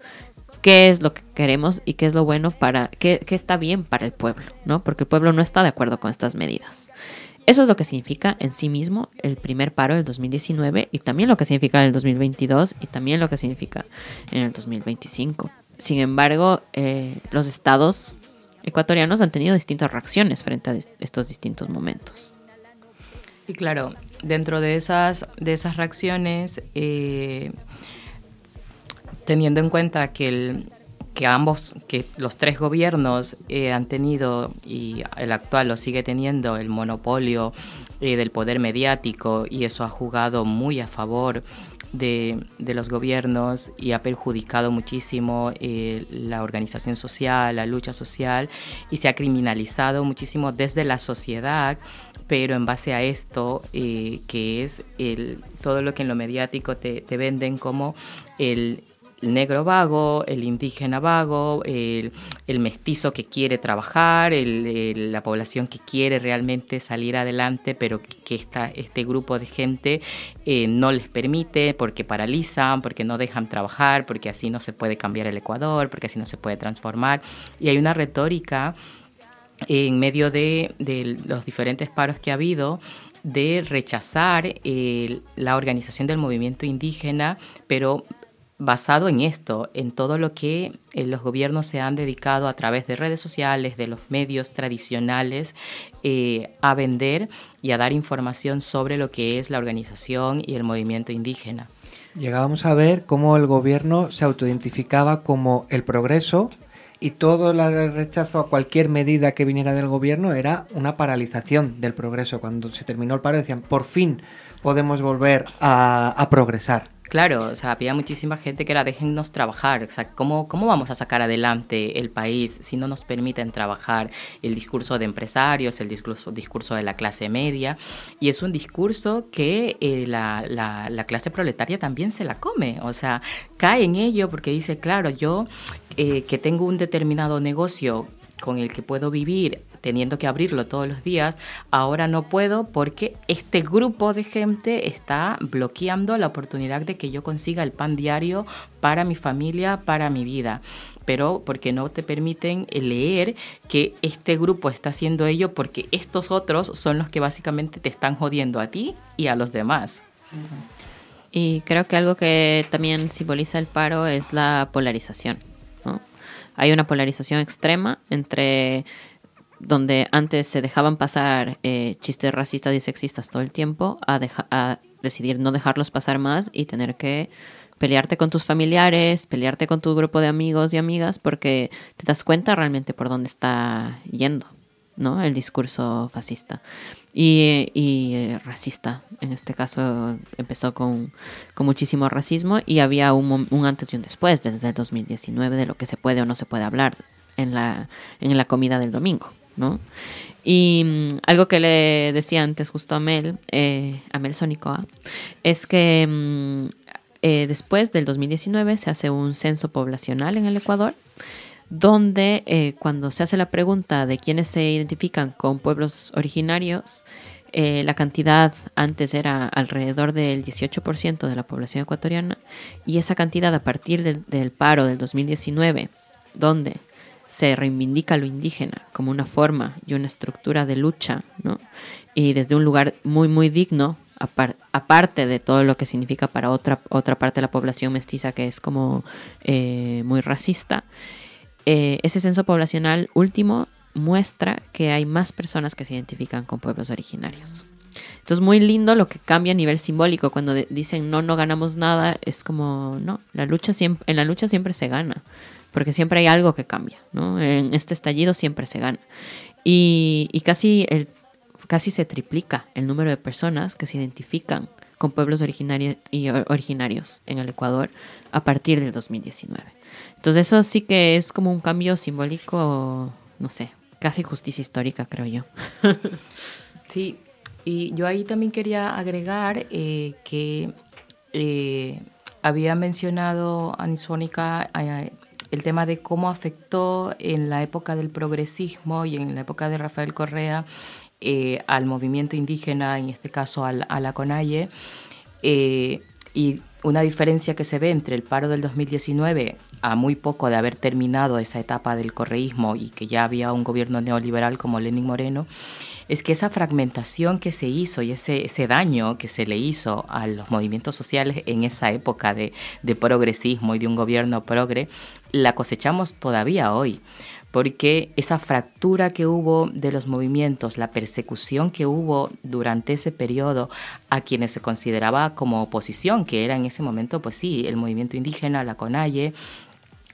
qué es lo que queremos y qué es lo bueno para, qué, qué está bien para el pueblo, ¿no? Porque el pueblo no está de acuerdo con estas medidas. Eso es lo que significa en sí mismo el primer paro del 2019 y también lo que significa el 2022 y también lo que significa en el 2025. Sin embargo, eh, los estados ecuatorianos han tenido distintas reacciones frente a estos distintos momentos. Y claro, dentro de esas, de esas reacciones, eh, teniendo en cuenta que, el, que ambos, que los tres gobiernos eh, han tenido, y el actual lo sigue teniendo, el monopolio eh, del poder mediático, y eso ha jugado muy a favor de, los gobiernos y ha perjudicado muchísimo eh, la organización social, la lucha social, y se ha criminalizado muchísimo desde la sociedad pero en base a esto, eh, que es el, todo lo que en lo mediático te venden como el, el negro vago, el indígena vago, el, mestizo que quiere trabajar, el- la población que quiere realmente salir adelante, pero que, esta- este grupo de gente eh, no les permite porque paralizan, porque no dejan trabajar, porque así no se puede cambiar el Ecuador, porque así no se puede transformar. Y hay una retórica en medio de, de los diferentes paros que ha habido de rechazar eh, la organización del movimiento indígena, pero basado en esto, en todo lo que eh, los gobiernos se han dedicado a través de redes sociales, de los medios tradicionales, eh, a vender y a dar información sobre lo que es la organización y el movimiento indígena. Llegábamos a ver cómo el gobierno se autoidentificaba como el progreso y todo el rechazo a cualquier medida que viniera del gobierno era una paralización del progreso. Cuando se terminó el paro decían, por fin podemos volver a, a progresar. Claro, o sea, había muchísima gente que era déjennos trabajar, o sea, ¿cómo, ¿cómo vamos a sacar adelante el país si no nos permiten trabajar? El discurso de empresarios, el discurso, discurso de la clase media, y es un discurso que eh, la, la- la clase proletaria también se la come, o sea, cae en ello porque dice, claro, yo eh, que tengo un determinado negocio con el que puedo vivir teniendo que abrirlo todos los días, ahora no puedo porque este grupo de gente está bloqueando la oportunidad de que yo consiga el pan diario para mi familia, para mi vida pero porque no te permiten leer que este grupo está haciendo ello porque estos otros son los que básicamente te están jodiendo a ti y a los demás. Y creo que algo que también simboliza el paro es la polarización. Hay una polarización extrema entre donde antes se dejaban pasar eh, chistes racistas y sexistas todo el tiempo a, a decidir no dejarlos pasar más y tener que pelearte con tus familiares, pelearte con tu grupo de amigos y amigas porque te das cuenta realmente por dónde está yendo, ¿no? El discurso fascista y, y, eh, racista. En este caso empezó con, con muchísimo racismo y había un, un antes y un después desde el 2019 de lo que se puede o no se puede hablar en la, en la comida del domingo, ¿no? Y mm, algo que le decía antes justo a Mel, eh, a Mel Sónicoa, es que mm, eh, después del 2019 se hace un censo poblacional en el Ecuador, donde eh, cuando se hace la pregunta de quiénes se identifican con pueblos originarios, eh, la cantidad antes era alrededor del 18% de la población ecuatoriana y esa cantidad a partir del, del paro del 2019, donde se reivindica lo indígena como una forma y una estructura de lucha, ¿no? Y desde un lugar muy, muy digno, apar- aparte de todo lo que significa para otra, otra parte de la población mestiza que es como eh, muy racista, eh, ese censo poblacional último muestra que hay más personas que se identifican con pueblos originarios. Entonces, muy lindo lo que cambia a nivel simbólico. Cuando dicen no, no ganamos nada, es como, no, la lucha siempre, en la lucha siempre se gana, porque siempre hay algo que cambia, ¿no? En este estallido siempre se gana. Y, casi, el, casi se triplica el número de personas que se identifican con pueblos originarios, en el Ecuador a partir del 2019. Entonces, eso sí que es como un cambio simbólico, no sé, casi justicia histórica, creo yo. [laughs] Sí, y yo ahí también quería agregar eh, que eh, había mencionado Anisónica el tema de cómo afectó en la época del progresismo y en la época de Rafael Correa eh, al movimiento indígena, en este caso al- a la CONAIE, eh, y una diferencia que se ve entre el paro del 2019 a muy poco de haber terminado esa etapa del correísmo y que ya había un gobierno neoliberal como Lenín Moreno, es que esa fragmentación que se hizo y ese, ese daño que se le hizo a los movimientos sociales en esa época de, progresismo y de un gobierno progre, la cosechamos todavía hoy porque esa fractura que hubo de los movimientos, la persecución que hubo durante ese periodo a quienes se consideraba como oposición, que era en ese momento, pues sí, el movimiento indígena, la CONAIE,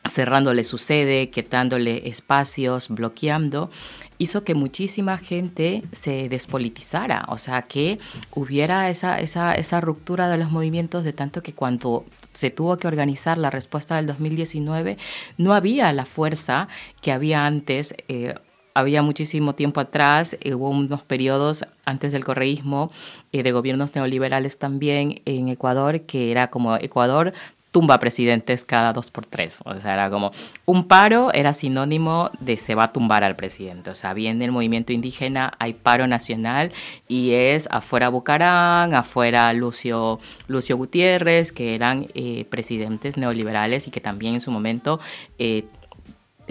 cerrándole su sede, quitándole espacios, bloqueando, hizo que muchísima gente se despolitizara, o sea, que hubiera esa, esa, esa ruptura de los movimientos de tanto que cuando se tuvo que organizar la respuesta del 2019, no había la fuerza que había antes. eh, había muchísimo tiempo atrás, eh, hubo unos periodos antes del correísmo, eh, de gobiernos neoliberales también en Ecuador, que era como Ecuador tumba presidentes cada dos por tres. O sea, era como un paro era sinónimo de se va a tumbar al presidente. O sea, viene el movimiento indígena, hay paro nacional y es afuera Bucarán, afuera Lucio, Lucio Gutiérrez, que eran eh, presidentes neoliberales y que también en su momento... eh,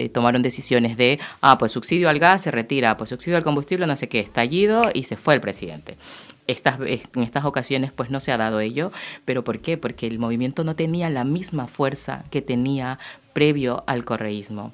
eh, tomaron decisiones de, ah, pues subsidio al gas se retira, pues subsidio al combustible, no sé qué, estallido y se fue el presidente. Estas, en estas ocasiones pues no se ha dado ello, pero ¿por qué? Porque el movimiento no tenía la misma fuerza que tenía previo al correísmo.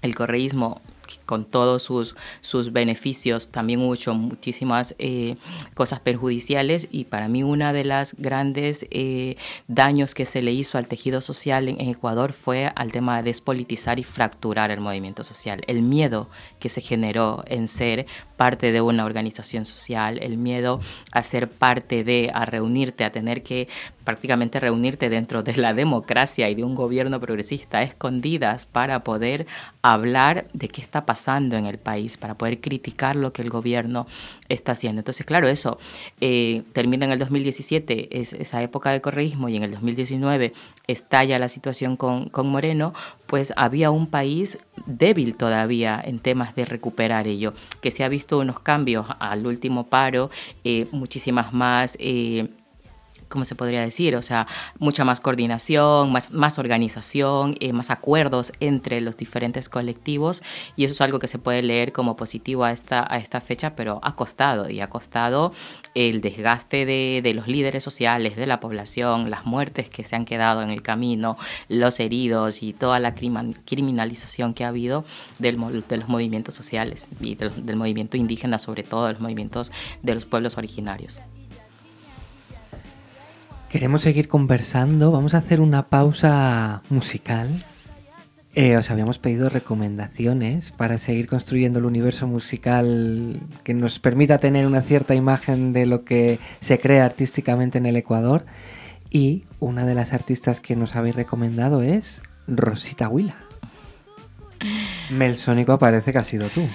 El correísmo con todos sus, sus beneficios, también hubo muchísimas eh, cosas perjudiciales y para mí una de las grandes eh, daños que se le hizo al tejido social en, Ecuador fue al tema de despolitizar y fracturar el movimiento social. El miedo que se generó en ser parte de una organización social, el miedo a ser parte de, a reunirte, a tener que prácticamente reunirte dentro de la [laughs] democracia y de un gobierno progresista escondidas para poder hablar de qué está pasando en el país, para poder criticar lo que el gobierno está haciendo. Entonces, claro, eso eh, termina en el 2017, es esa época de correísmo, y en el 2019 estalla la situación con, con Moreno, pues había un país débil todavía en temas de recuperar ello, que se ha visto unos cambios al último paro, eh, muchísimas más... eh, ¿cómo se podría decir? O sea, mucha más coordinación, más, organización, eh, más acuerdos entre los diferentes colectivos y eso es algo que se puede leer como positivo a esta, fecha, pero ha costado y ha costado el desgaste de, los líderes sociales, de la población, las muertes que se han quedado en el camino, los heridos y toda la criminalización que ha habido del, de los movimientos sociales y del, del movimiento indígena, sobre todo de los movimientos de los pueblos originarios. Queremos seguir conversando. Vamos a hacer una pausa musical. Eh, os habíamos pedido recomendaciones para seguir construyendo el universo musical que nos permita tener una cierta imagen de lo que se crea artísticamente en el Ecuador. Y una de las artistas que nos habéis recomendado es Rosita Huila. [laughs] Melsónico parece que ha sido tú.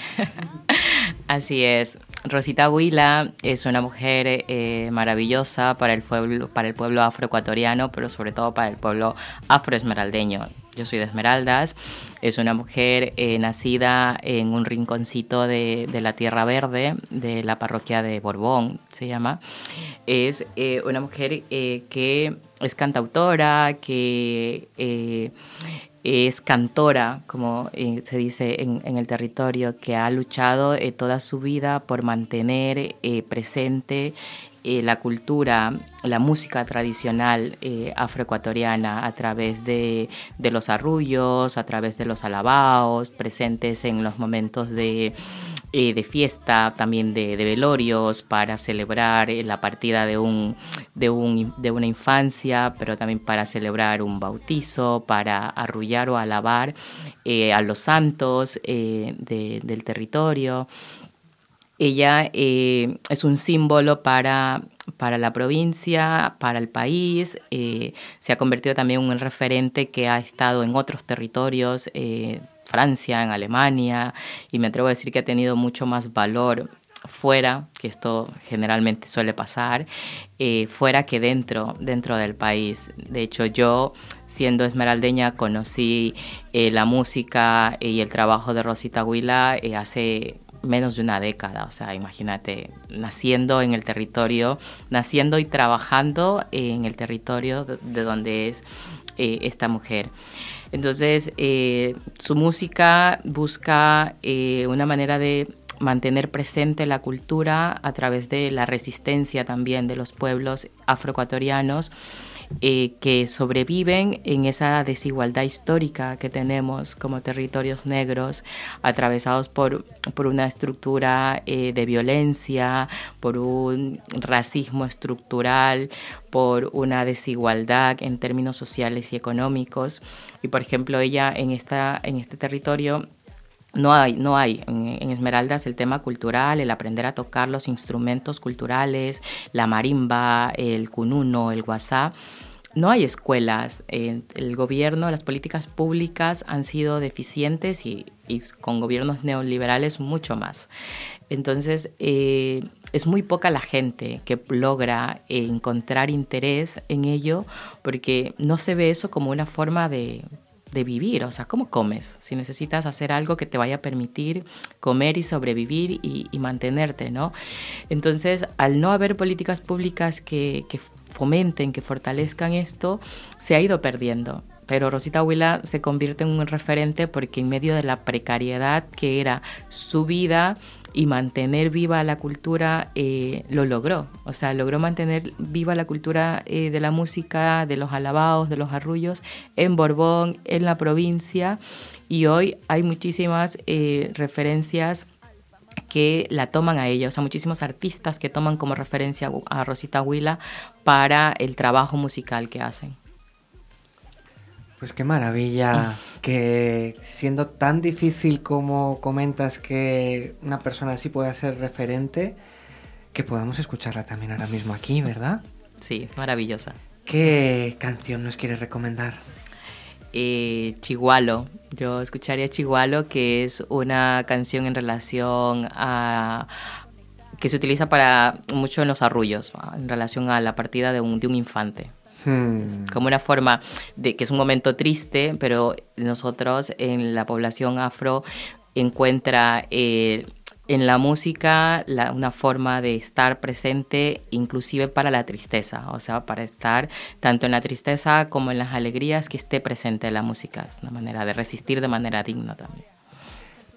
Así es. Rosita Huila es una mujer eh, maravillosa para el, pueblo, para el pueblo afroecuatoriano, pero sobre todo para el pueblo afroesmeraldeño. Yo soy de Esmeraldas, es una mujer eh, nacida en un rinconcito de, de la Tierra Verde, de la parroquia de Borbón, se llama. Es eh, una mujer eh, que es cantautora, que eh, es cantora, como eh, se dice en, el territorio, que ha luchado eh, toda su vida por mantener eh, presente la cultura, la música tradicional afroecuatoriana a través de, de los arrullos, a través de los alabaos, presentes en los momentos de, eh, de fiesta, también de, velorios, para celebrar eh, la partida de, un, de, un, de una infancia, pero también para celebrar un bautizo, para arrullar o alabar eh, a los santos eh, de- del territorio. Ella es un símbolo para, para la provincia, para el país, se ha convertido también en un referente que ha estado en otros territorios, Francia, en Alemania, y me atrevo a decir que ha tenido mucho más valor fuera, que esto generalmente suele pasar, eh, fuera que dentro, dentro del país. De hecho, yo, siendo esmeraldeña, conocí eh, la música y el trabajo de Rosita Huila eh, hace menos de una década, o sea, imagínate, naciendo en el territorio, naciendo y trabajando en el territorio de, de donde es eh, esta mujer. Entonces, eh, su música busca eh, una manera de mantener presente la cultura a través de la resistencia también de los pueblos afroecuatorianos eh, que sobreviven en esa desigualdad histórica que tenemos como territorios negros, atravesados por, por una estructura eh, de violencia, por un racismo estructural, por una desigualdad en términos sociales y económicos. Y por ejemplo, ella en, esta, en este territorio no hay, no hay en, Esmeraldas el tema cultural, el aprender a tocar los instrumentos culturales, la marimba, el cununo, el guasá. No hay escuelas. eh, el gobierno, las políticas públicas han sido deficientes y, con gobiernos neoliberales mucho más. Entonces, eh, es muy poca la gente que logra encontrar interés en ello porque no se ve eso como una forma de, de vivir, o sea, ¿cómo comes? Si necesitas hacer algo que te vaya a permitir comer y sobrevivir y, mantenerte, ¿no? Entonces, al no haber políticas públicas que, que fomenten, que fortalezcan esto, se ha ido perdiendo. Pero Rosita Huila se convierte en un referente porque en medio de la precariedad que era su vida y mantener viva la cultura, eh, lo logró. O sea, logró mantener viva la cultura eh, de la música, de los alabados, de los arrullos en Borbón, en la provincia. Y hoy hay muchísimas eh, referencias que la toman a ella, o sea, muchísimos artistas que toman como referencia a Rosita Huila para el trabajo musical que hacen. Pues qué maravilla que siendo tan difícil como comentas que una persona así pueda ser referente, que podamos escucharla también ahora mismo aquí, ¿verdad? Sí, maravillosa. ¿Qué canción nos quieres recomendar? eh, Chigualo. Yo escucharía Chigualo, que es una canción en relación a que se utiliza para mucho en los arrullos, en relación a la partida de un, de un infante. Hmm. Como una forma de que es un momento triste, pero nosotros en la población afro encuentra eh, en la música la- una forma de estar presente inclusive para la tristeza, o sea, para estar tanto en la tristeza como en las alegrías que esté presente la música. Es una manera de resistir de manera digna también.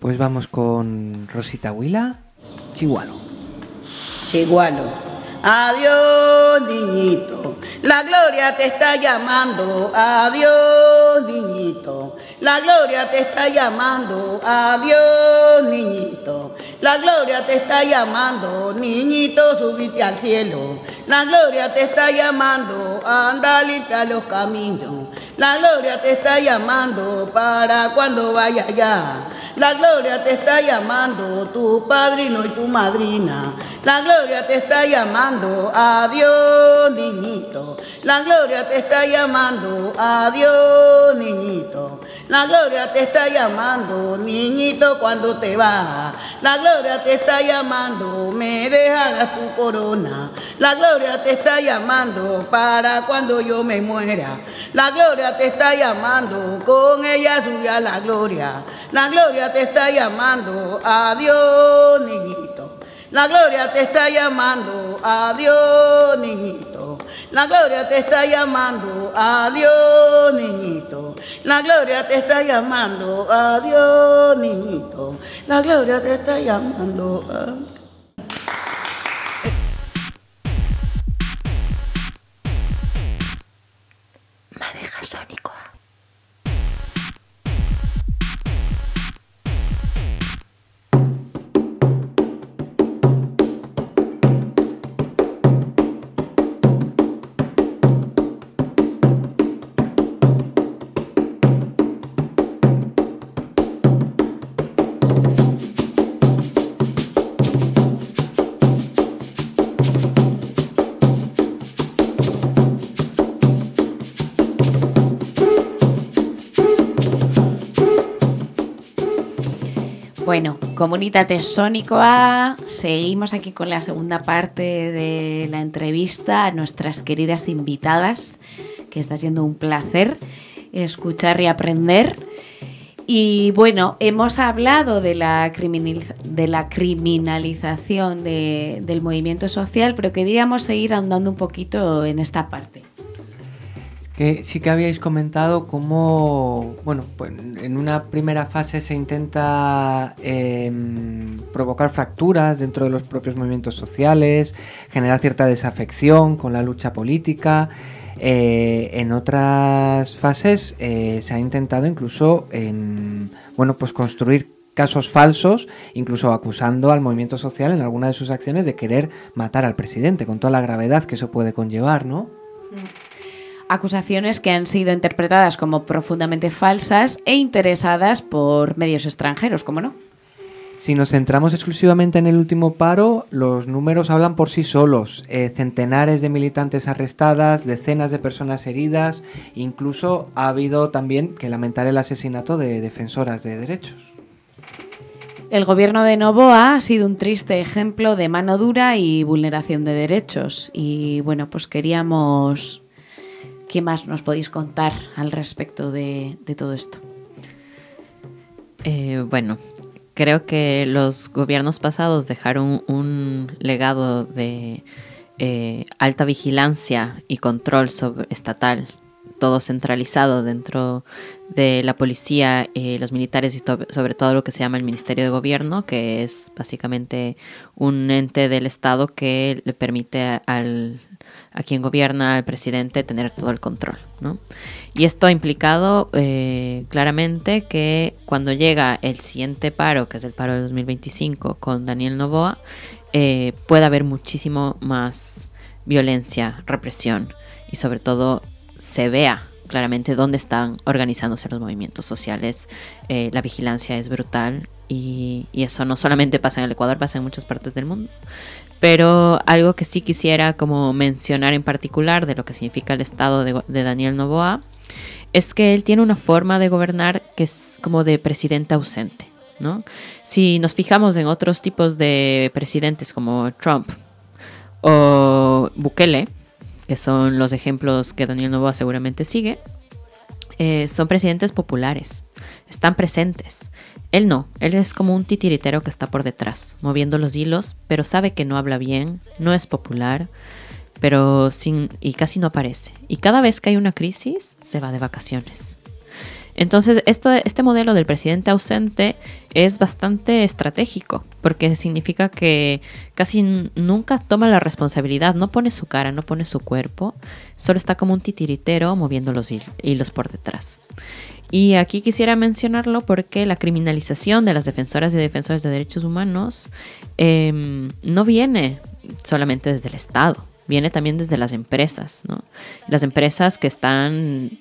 Pues vamos con Rosita Huila, Chihuahua. Chigualo. Adiós, niñito. La gloria te está llamando. Adiós, niñito. La gloria te está llamando. Adiós, niñito. La gloria te está llamando. Niñito, subite al cielo. La gloria te está llamando. Anda, limpia los caminos. La gloria te está llamando para cuando vaya allá. La gloria te está llamando, tu padrino y tu madrina. La gloria te está llamando, adiós niñito. La gloria te está llamando, adiós niñito. La gloria te está llamando, niñito, cuando te vas. La gloria te está llamando, me dejarás tu corona. La gloria te está llamando para cuando yo me muera. La gloria te está llamando, con ella sube a la gloria. La gloria te está llamando, adiós niñito. La gloria te está llamando, adiós niñito. La gloria te está llamando, adiós niñito. La gloria te está llamando, adiós niñito. La gloria te está llamando. adiós. Madeja Sónicoa. Bueno, Comunitate Sónicoa, seguimos aquí con la segunda parte de la entrevista a nuestras queridas invitadas, que está siendo un placer escuchar y aprender. Y bueno, hemos hablado de la, criminalización de- del movimiento social, pero queríamos seguir andando un poquito en esta parte. Sí que habíais comentado cómo, bueno, pues en una primera fase se intenta em, provocar fracturas dentro de los propios movimientos sociales, generar cierta desafección con la lucha política. Eh, en otras fases eh, se ha intentado incluso, em, bueno, pues construir casos falsos, incluso acusando al movimiento social en alguna de sus acciones de querer matar al presidente, con toda la gravedad que eso puede conllevar, ¿no? Acusaciones que han sido interpretadas como profundamente falsas e interesadas por medios extranjeros, ¿cómo no? Si nos centramos exclusivamente en el último paro, los números hablan por sí solos. Eh, centenares de militantes arrestadas, decenas de personas heridas, incluso ha habido también que lamentar el asesinato de defensoras de derechos. El gobierno de Novoa ha sido un triste ejemplo de mano dura y vulneración de derechos. Y bueno, pues queríamos... ¿Qué más nos podéis contar al respecto de, todo esto? Eh, bueno, creo que los gobiernos pasados dejaron un legado de eh, alta vigilancia y control estatal, todo centralizado dentro de la policía, eh, los militares y sobre todo lo que se llama el Ministerio de Gobierno, que es básicamente un ente del Estado que le permite al, a quien gobierna, al presidente, tener todo el control. ¿no? Y esto ha implicado eh, claramente que cuando llega el siguiente paro, que es el paro de 2025 con Daniel Novoa, eh, puede haber muchísimo más violencia, represión y sobre todo se vea claramente dónde están organizándose los movimientos sociales. Eh, la vigilancia es brutal y, y eso no solamente pasa en el Ecuador, pasa en muchas partes del mundo. Pero algo que sí quisiera como mencionar en particular de lo que significa el estado de, Daniel Novoa es que él tiene una forma de gobernar que es como de presidente ausente, ¿no? Si nos fijamos en otros tipos de presidentes como Trump o Bukele, que son los ejemplos que Daniel Novoa seguramente sigue, eh, son presidentes populares, están presentes. Él no, él es como un titiritero que está por detrás, moviendo los hilos, pero sabe que no habla bien, no es popular, pero sin y casi no aparece. Y cada vez que hay una crisis, se va de vacaciones. Entonces, esto, este modelo del presidente ausente es bastante estratégico, porque significa que casi nunca toma la responsabilidad, no pone su cara, no pone su cuerpo, solo está como un titiritero moviendo los hil- hilos por detrás. Y aquí quisiera mencionarlo porque la criminalización de las defensoras y defensores de derechos humanos em, no viene solamente desde el Estado, viene también desde las empresas, ¿no? Las empresas que están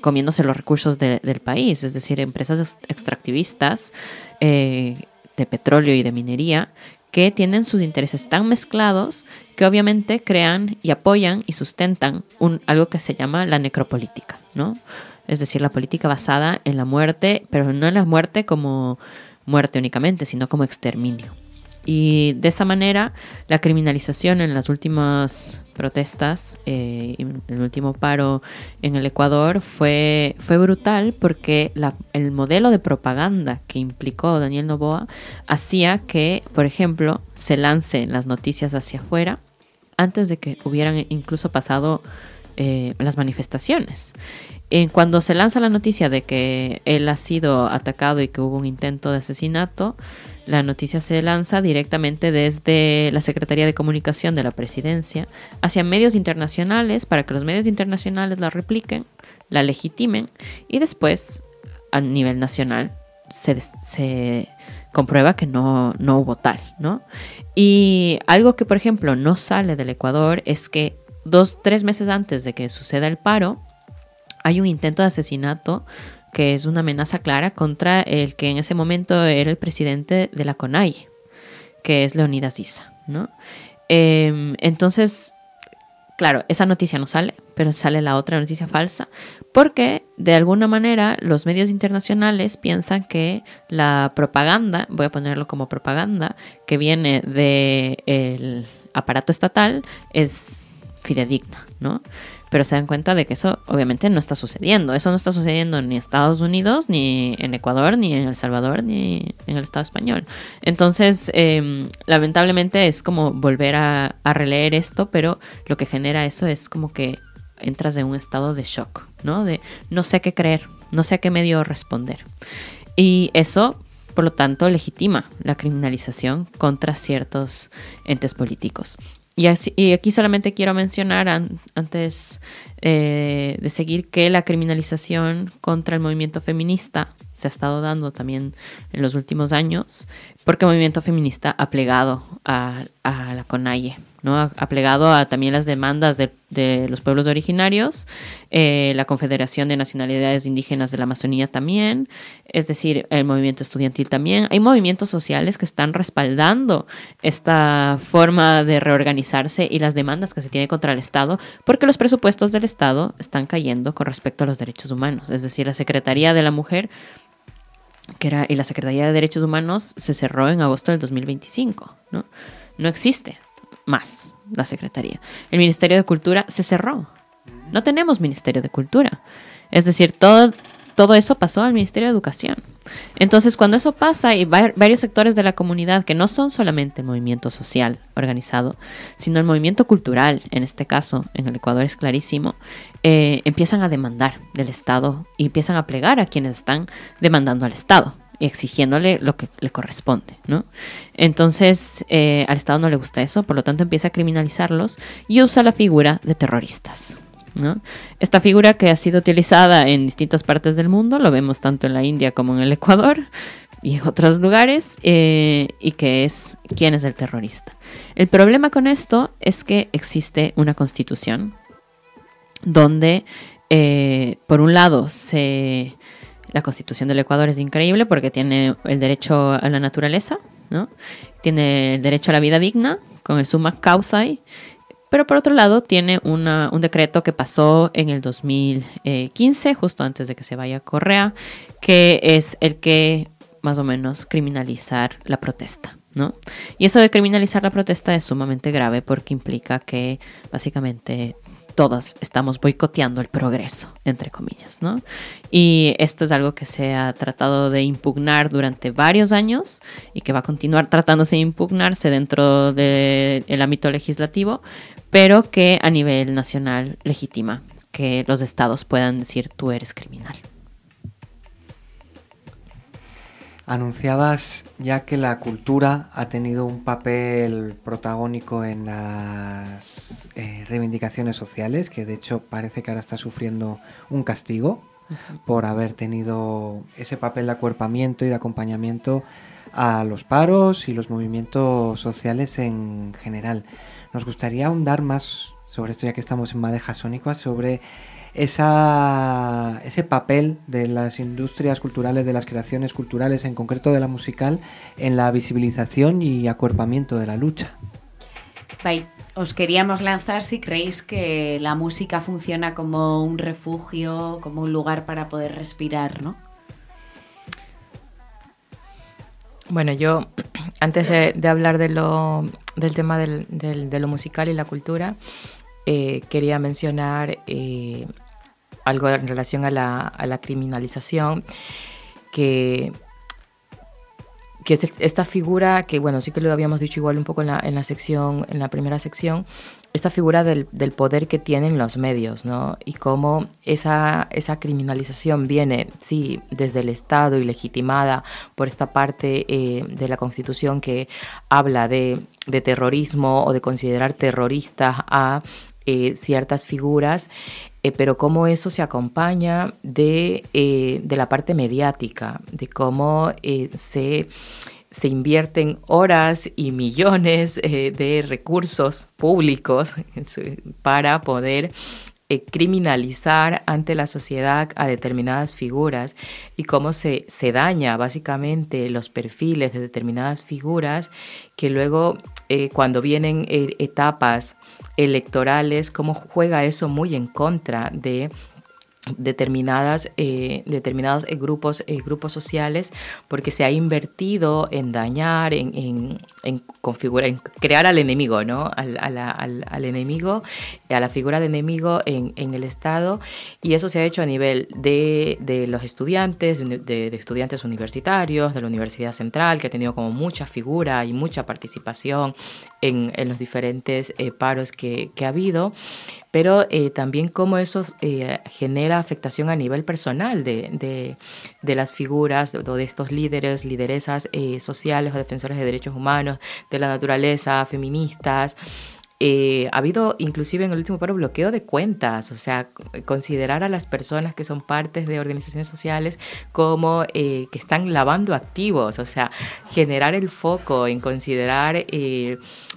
comiéndose los recursos de- del país, es decir, empresas ex- extractivistas eh, de petróleo y de minería que tienen sus intereses tan mezclados que obviamente crean y apoyan y sustentan un, algo que se llama la necropolítica, ¿no? Es decir, la política basada en la muerte, pero no en la muerte como muerte únicamente, sino como exterminio. Y de esa manera, la criminalización en las últimas protestas, eh, el último paro en el Ecuador, fue, fue brutal porque el modelo de propaganda que implicó Daniel Novoa hacía que, por ejemplo, se lancen las noticias hacia afuera antes de que hubieran incluso pasado eh, las manifestaciones. En cuando se lanza la noticia de que él ha sido atacado y que hubo un intento de asesinato, la noticia se lanza directamente desde la Secretaría de Comunicación de la Presidencia hacia medios internacionales para que los medios internacionales la repliquen, la legitimen y después a nivel nacional se, se comprueba que no, no hubo tal, ¿no? Y algo que, por ejemplo, no sale del Ecuador es que dos, tres meses antes de que suceda el paro, hay un intento de asesinato que es una amenaza clara contra el que en ese momento era el presidente de la CONAI, que es Leonidas Issa, ¿no? Em, entonces, claro, esa noticia no sale, pero sale la otra noticia falsa, porque de alguna manera los medios internacionales piensan que la propaganda, voy a ponerlo como propaganda, que viene del aparato estatal es fidedigna, ¿no? Pero se dan cuenta de que eso obviamente no está sucediendo. Eso no está sucediendo ni en Estados Unidos, ni en Ecuador, ni en El Salvador, ni en el Estado español. Entonces, eh, lamentablemente es como volver a, a releer esto, pero lo que genera eso es como que entras en un estado de shock, ¿no? De no sé qué creer, no sé a qué medio responder. Y eso, por lo tanto, legitima la criminalización contra ciertos entes políticos. Y, así- aquí solamente quiero mencionar an- antes eh, de seguir que la criminalización contra el movimiento feminista se ha estado dando también en los últimos años porque el movimiento feminista ha plegado a la CONAIE, ¿no? Ha, a también las demandas de, de los pueblos originarios, eh, la Confederación de Nacionalidades Indígenas de la Amazonía también, es decir, el movimiento estudiantil también. Hay movimientos sociales que están respaldando esta forma de reorganizarse y las demandas que se tiene contra el Estado, porque los presupuestos del Estado están cayendo con respecto a los derechos humanos. Es decir, la Secretaría de la Mujer que era, y la Secretaría de Derechos Humanos se cerró en agosto del 2025, ¿no? No existe más la Secretaría. El Ministerio de Cultura se cerró. No tenemos Ministerio de Cultura. Es decir, todo, todo eso pasó al Ministerio de Educación. Entonces, cuando eso pasa y va- varios sectores de la comunidad, que no son solamente el movimiento social organizado, sino el movimiento cultural, en este caso, en el Ecuador es clarísimo, eh, empiezan a demandar del Estado y empiezan a plegar a quienes están demandando al Estado exigiéndole lo que le corresponde, ¿no? Entonces, eh, al Estado no le gusta eso, por lo tanto empieza a criminalizarlos y usa la figura de terroristas. ¿no? Esta figura que ha sido utilizada en distintas partes del mundo, lo vemos tanto en la India como en el Ecuador y en otros lugares, eh, y que es quién es el terrorista. El problema con esto es que existe una constitución donde, eh, por un lado, se, la constitución del Ecuador es increíble porque tiene el derecho a la naturaleza, ¿no? tiene el derecho a la vida digna con el summa causa Pero por otro lado, tiene una- un decreto que pasó en el 2015, justo antes de que se vaya a Correa, que es el que más o menos criminalizar la protesta. ¿no? Y eso de criminalizar la protesta es sumamente grave porque implica que básicamente todos estamos boicoteando el progreso, entre comillas, ¿no? Y esto es algo que se ha tratado de impugnar durante varios años y que va a continuar tratándose de impugnarse dentro del ámbito legislativo, pero que a nivel nacional legitima que los estados puedan decir tú eres criminal. Anunciabas ya que la cultura ha tenido un papel protagónico en las eh, reivindicaciones sociales, que de hecho parece que ahora está sufriendo un castigo por haber tenido ese papel de acuerpamiento y de acompañamiento a los paros y los movimientos sociales en general. Nos gustaría ahondar más sobre esto, ya que estamos en Madeja Sónica, sobre esa, ese papel de las industrias culturales, de las creaciones culturales, en concreto de la musical, en la visibilización y acuerpamiento de la lucha. Bye. Os queríamos lanzar si creéis que la música funciona como un refugio, como un lugar para poder respirar, ¿no? Bueno, yo [clears throat] antes de, de hablar de lo, del tema del- del- de lo musical y la cultura, eh, quería mencionar eh, algo en relación a la, a la criminalización, que, que es esta figura que, bueno, sí que lo habíamos dicho igual un poco en la, en la sección, en la primera sección, esta figura del, del poder que tienen los medios, ¿no? Y cómo esa, esa criminalización viene, sí, desde el Estado y legitimada por esta parte eh, de la Constitución que habla de, de terrorismo o de considerar terroristas a eh, ciertas figuras, eh, pero cómo eso se acompaña de, eh, de la parte mediática, de cómo eh, se, se invierten horas y millones de recursos públicos [laughs] para poder criminalizar ante la sociedad a determinadas figuras y cómo se, se daña básicamente los perfiles de determinadas figuras que luego cuando vienen etapas electorales, cómo juega eso muy en contra de determinadas eh, determinados eh, grupos eh, grupos sociales porque se ha invertido en dañar en, en, configurar en crear al enemigo no al, al- al enemigo a la figura de enemigo en, en el estado. Y eso se ha hecho a nivel de, de los estudiantes de, estudiantes universitarios de la universidad central que ha tenido como mucha figura y mucha participación en, los diferentes paros que ha habido pero eh, también cómo eso eh, genera afectación a nivel personal de, de- las figuras o de estos líderes, lideresas eh, sociales o defensores de derechos humanos, de la naturaleza, feministas. Ha habido inclusive en el último paro bloqueo de cuentas, o sea, considerar a las personas que son partes de organizaciones sociales como que están lavando activos, o sea, generar el foco en considerar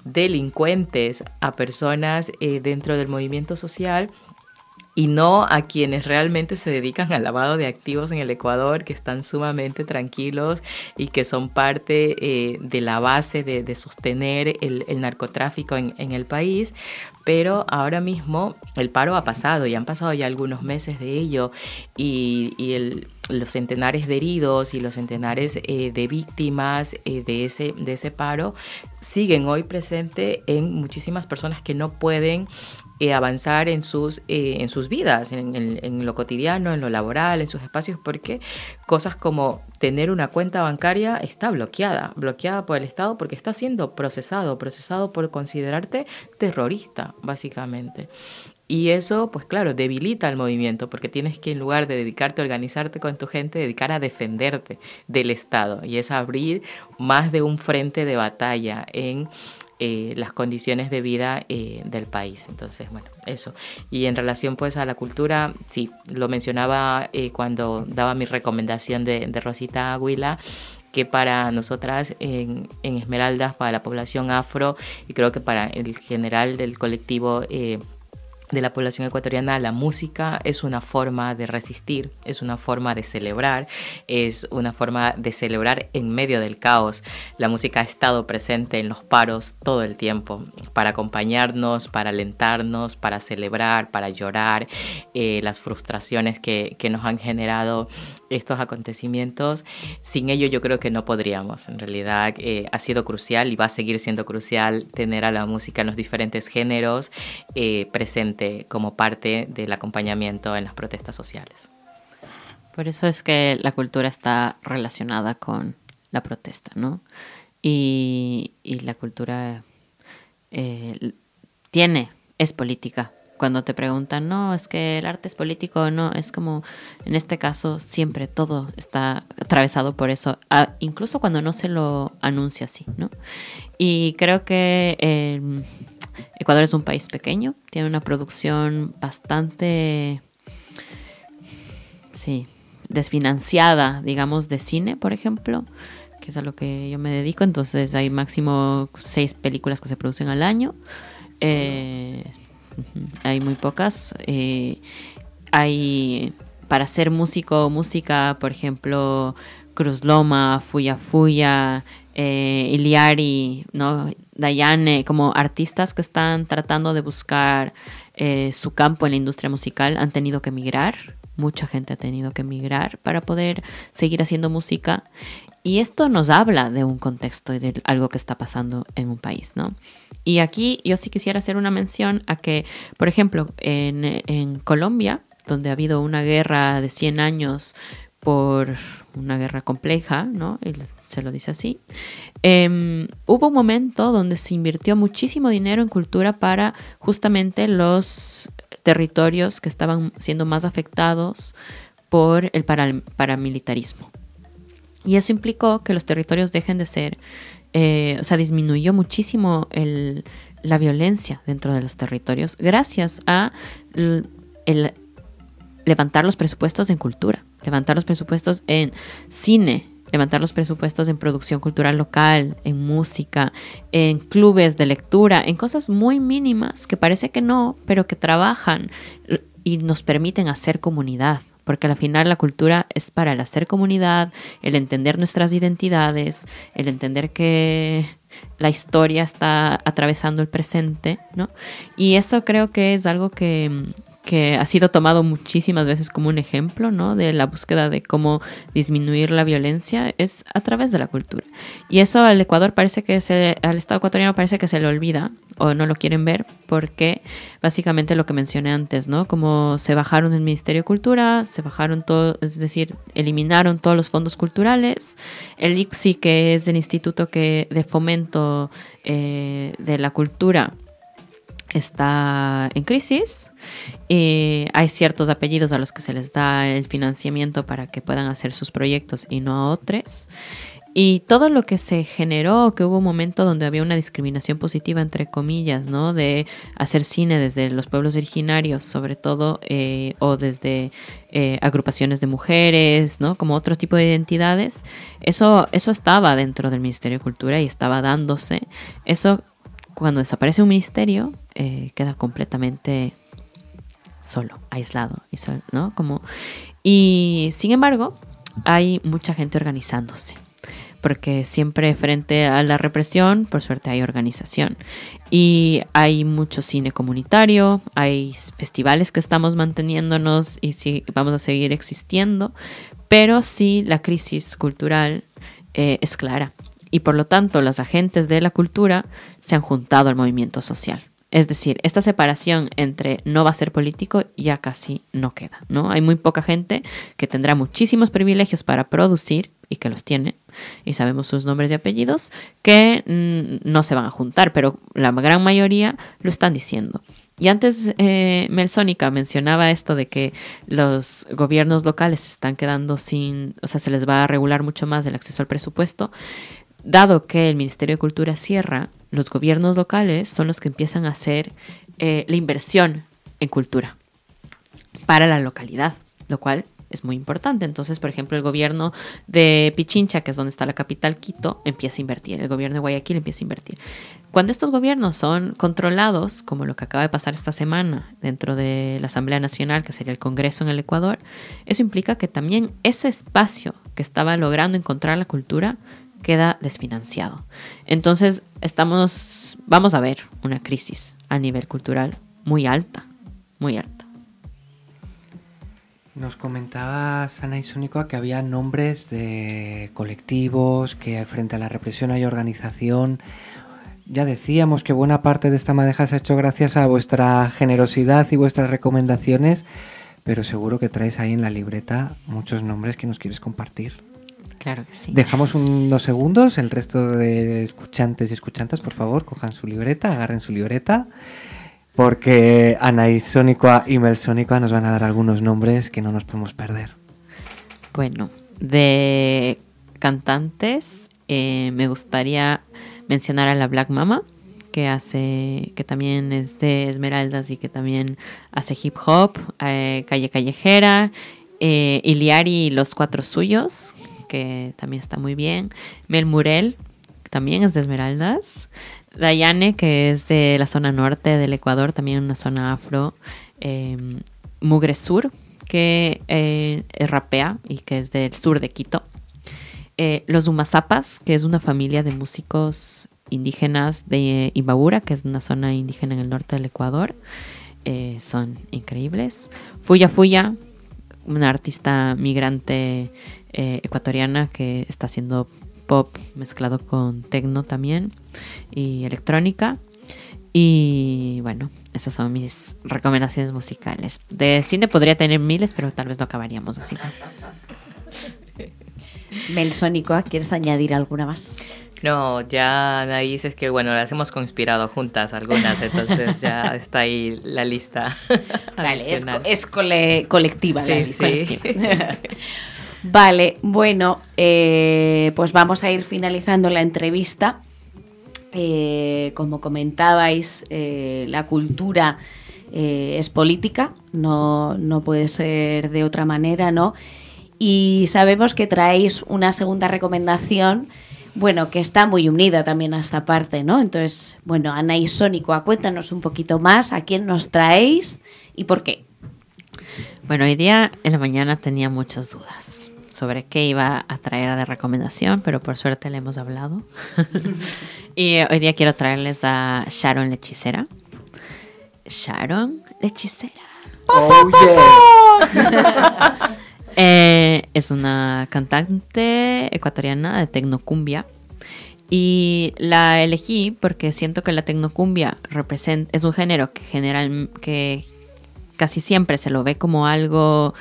delincuentes a personas eh, dentro del movimiento social y no a quienes realmente se dedican al lavado de activos en el Ecuador, que están sumamente tranquilos y que son parte eh, de la base de, sostener el, narcotráfico en, el país. Pero ahora mismo el paro ha pasado y han pasado ya algunos meses de ello y, y el- los centenares de heridos y los centenares eh, de víctimas eh, de, ese, de ese paro siguen hoy presente en muchísimas personas que no pueden eh, avanzar en sus, eh, en sus vidas, en, en- lo cotidiano, en lo laboral, en sus espacios, porque cosas como tener una cuenta bancaria está bloqueada, bloqueada por el Estado porque está siendo procesado, procesado por considerarte terrorista, básicamente. Y eso, pues claro, debilita el movimiento porque tienes que en lugar de dedicarte a organizarte con tu gente, dedicar a defenderte del Estado. Y es abrir más de un frente de batalla en eh, las condiciones de vida eh, del país. Entonces, bueno, eso. Y en relación pues a la cultura, sí, lo mencionaba eh, cuando daba mi recomendación de, de Rosita Aguila que para nosotras en, en Esmeraldas, para la población afro y creo que para el general del colectivo de la población ecuatoriana, la música es una forma de resistir, es una forma de celebrar, es una forma de celebrar en medio del caos. La música ha estado presente en los paros todo el tiempo, para acompañarnos, para alentarnos, para celebrar, para llorar, eh, las frustraciones que, que nos han generado estos acontecimientos. Sin ello yo creo que no podríamos. En realidad eh, ha sido crucial y va a seguir siendo crucial tener a la música en los diferentes géneros eh, presente como parte del acompañamiento en las protestas sociales. Por eso es que la cultura está relacionada con la protesta, ¿no? Y, y la cultura eh, tiene, es política. Cuando te preguntan, no, es que el arte es político, no, es como, en este caso, siempre todo está atravesado por eso, ah, incluso cuando no se lo anuncia así, ¿no? Y creo que eh, Ecuador es un país pequeño, tiene una producción bastante, sí, desfinanciada, digamos, de cine, por ejemplo, que es a lo que yo me dedico. Entonces hay máximo seis películas que se producen al año. Eh, hay muy pocas. Eh, hay para ser músico o música, por ejemplo, Cruz Loma, Fuya Fuya, eh, Iliari, ¿no? Dayane, como artistas que están tratando de buscar eh, su campo en la industria musical, han tenido que emigrar. Mucha gente ha tenido que emigrar para poder seguir haciendo música. Y esto nos habla de un contexto y de algo que está pasando en un país, ¿no? Y aquí yo sí quisiera hacer una mención a que, por ejemplo, en, Colombia, donde ha habido una guerra de 100 años por una guerra compleja, ¿no? Se lo dice así. Eh, hubo un momento donde se invirtió muchísimo dinero en cultura para justamente los territorios que estaban siendo más afectados por el para- paramilitarismo. Y eso implicó que los territorios dejen de ser, eh, o sea, disminuyó muchísimo el- la violencia dentro de los territorios gracias a el levantar los presupuestos en cultura, levantar los presupuestos en cine, levantar los presupuestos en producción cultural local, en música, en clubes de lectura, en cosas muy mínimas que parece que no, pero que trabajan y nos permiten hacer comunidad. Porque al final la cultura es para el hacer comunidad, el entender nuestras identidades, el entender que la historia está atravesando el presente, ¿no? Y eso creo que es algo que, que ha sido tomado muchísimas veces como un ejemplo, ¿no? De la búsqueda de cómo disminuir la violencia es a través de la cultura. Y eso al Ecuador parece que se, al Estado ecuatoriano parece que se le olvida o no lo quieren ver porque básicamente lo que mencioné antes, ¿no? Como se bajaron del Ministerio de Cultura, se bajaron todo, es decir, eliminaron todos los fondos culturales, el ICSI, que es el instituto que de fomento eh, de la cultura, está en crisis. Eh, hay ciertos apellidos a los que se les da el financiamiento para que puedan hacer sus proyectos y no a otros. Y todo lo que se generó, que hubo un momento donde había una discriminación positiva, entre comillas, ¿no? De hacer cine desde los pueblos originarios, sobre todo, eh, o desde eh, agrupaciones de mujeres, ¿no? Como otro tipo de identidades. Eso, eso estaba dentro del Ministerio de Cultura y estaba dándose. Eso, cuando desaparece un ministerio, eh, queda completamente solo, aislado, ¿no? Como, y sin embargo, hay mucha gente organizándose porque siempre frente a la represión, por suerte hay organización. Y hay mucho cine comunitario, hay festivales que estamos manteniéndonos y sí, vamos a seguir existiendo, pero sí la crisis cultural eh, es clara. Y por lo tanto, los agentes de la cultura se han juntado al movimiento social. Es decir, esta separación entre no va a ser político ya casi no queda, ¿no? Hay muy poca gente que tendrá muchísimos privilegios para producir y que los tiene, y sabemos sus nombres y apellidos, que mm, no se van a juntar, pero la gran mayoría lo están diciendo. Y antes eh, Melsónica mencionaba esto de que los gobiernos locales se están quedando sin, o sea, se les va a regular mucho más el acceso al presupuesto. Dado que el Ministerio de Cultura cierra, los gobiernos locales son los que empiezan a hacer eh, la inversión en cultura para la localidad, lo cual es muy importante. Entonces, por ejemplo, el gobierno de Pichincha, que es donde está la capital Quito, empieza a invertir. El gobierno de Guayaquil empieza a invertir. Cuando estos gobiernos son controlados, como lo que acaba de pasar esta semana dentro de la Asamblea Nacional, que sería el Congreso en el Ecuador, eso implica que también ese espacio que estaba logrando encontrar la cultura queda desfinanciado. Entonces, estamos, vamos a ver una crisis a nivel cultural muy alta, muy alta. Nos comentaba Sana y que había nombres de colectivos, que frente a la represión hay organización. Ya decíamos que buena parte de esta madeja se ha hecho gracias a vuestra generosidad y vuestras recomendaciones, pero seguro que traes ahí en la libreta muchos nombres que nos quieres compartir. Claro que sí. Dejamos unos segundos, el resto de escuchantes y escuchantas, por favor, cojan su libreta, agarren su libreta, porque Anaís Sónicoa y Mel Sónicoa nos van a dar algunos nombres que no nos podemos perder. Bueno, de cantantes eh, me gustaría mencionar a la Black Mama, que hace, que también es de Esmeraldas y que también hace hip hop, eh, Calle Callejera, eh, Iliari y los Cuatro Suyos, que también está muy bien, Mel Murel, que también es de Esmeraldas, Dayane, que es de la zona norte del Ecuador, también una zona afro, eh, Mugre Sur, que eh, rapea y que es del sur de Quito. Eh, los Umazapas, que es una familia de músicos indígenas de Imbabura, que es una zona indígena en el norte del Ecuador. Eh, son increíbles. Fuya Fuya, una artista migrante eh, ecuatoriana que está haciendo pop mezclado con techno también y electrónica. Y bueno, esas son mis recomendaciones musicales. De cine podría tener miles, pero tal vez no acabaríamos así. Melsónico, ¿quieres añadir alguna más? No, ya Anaís es que, bueno, las hemos conspirado juntas algunas, entonces ya [laughs] está ahí la lista. Vale, es, co- es cole- colectiva. la Sí, lista. sí. [laughs] vale, bueno, eh, pues vamos a ir finalizando la entrevista. Eh, como comentabais, eh, la cultura eh, es política, no, no puede ser de otra manera, ¿no? Y sabemos que traéis una segunda recomendación, bueno, que está muy unida también a esta parte, ¿no? Entonces, bueno, Ana y Sónico, cuéntanos un poquito más a quién nos traéis y por qué. Bueno, hoy día en la mañana tenía muchas dudas sobre qué iba a traer de recomendación, pero por suerte le hemos hablado. [laughs] y hoy día quiero traerles a Sharon la hechicera. Sharon la hechicera. Oh, [laughs] Eh, es una cantante ecuatoriana de tecnocumbia. Y la elegí porque siento que la tecnocumbia representa, es un género que general, que casi siempre se lo ve como algo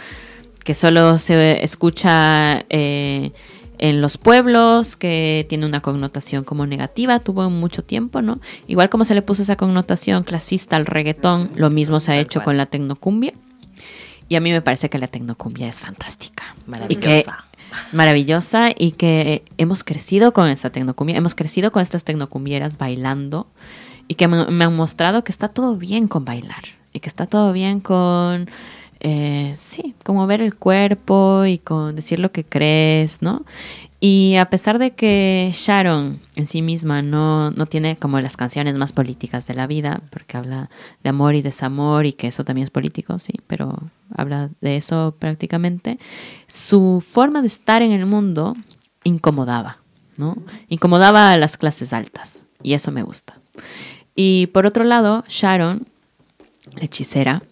que solo se escucha eh, en los pueblos, que tiene una connotación como negativa, tuvo mucho tiempo, ¿no? Igual como se le puso esa connotación clasista al reggaetón, lo mismo se ha hecho con la tecnocumbia. Y a mí me parece que la tecnocumbia es fantástica. Y que, Maravillosa. maravillosa y que hemos crecido con esta tecnocumbia, hemos crecido con estas tecnocumbieras bailando y que me, me han mostrado que está todo bien con bailar y que está todo bien con, eh, sí, como ver el cuerpo y con decir lo que crees, ¿no? Y a pesar de que Sharon en sí misma no, no tiene como las canciones más políticas de la vida, porque habla de amor y desamor y que eso también es político, sí, pero habla de eso prácticamente, su forma de estar en el mundo incomodaba, ¿no? Incomodaba a las clases altas y eso me gusta. Y por otro lado, Sharon, hechicera,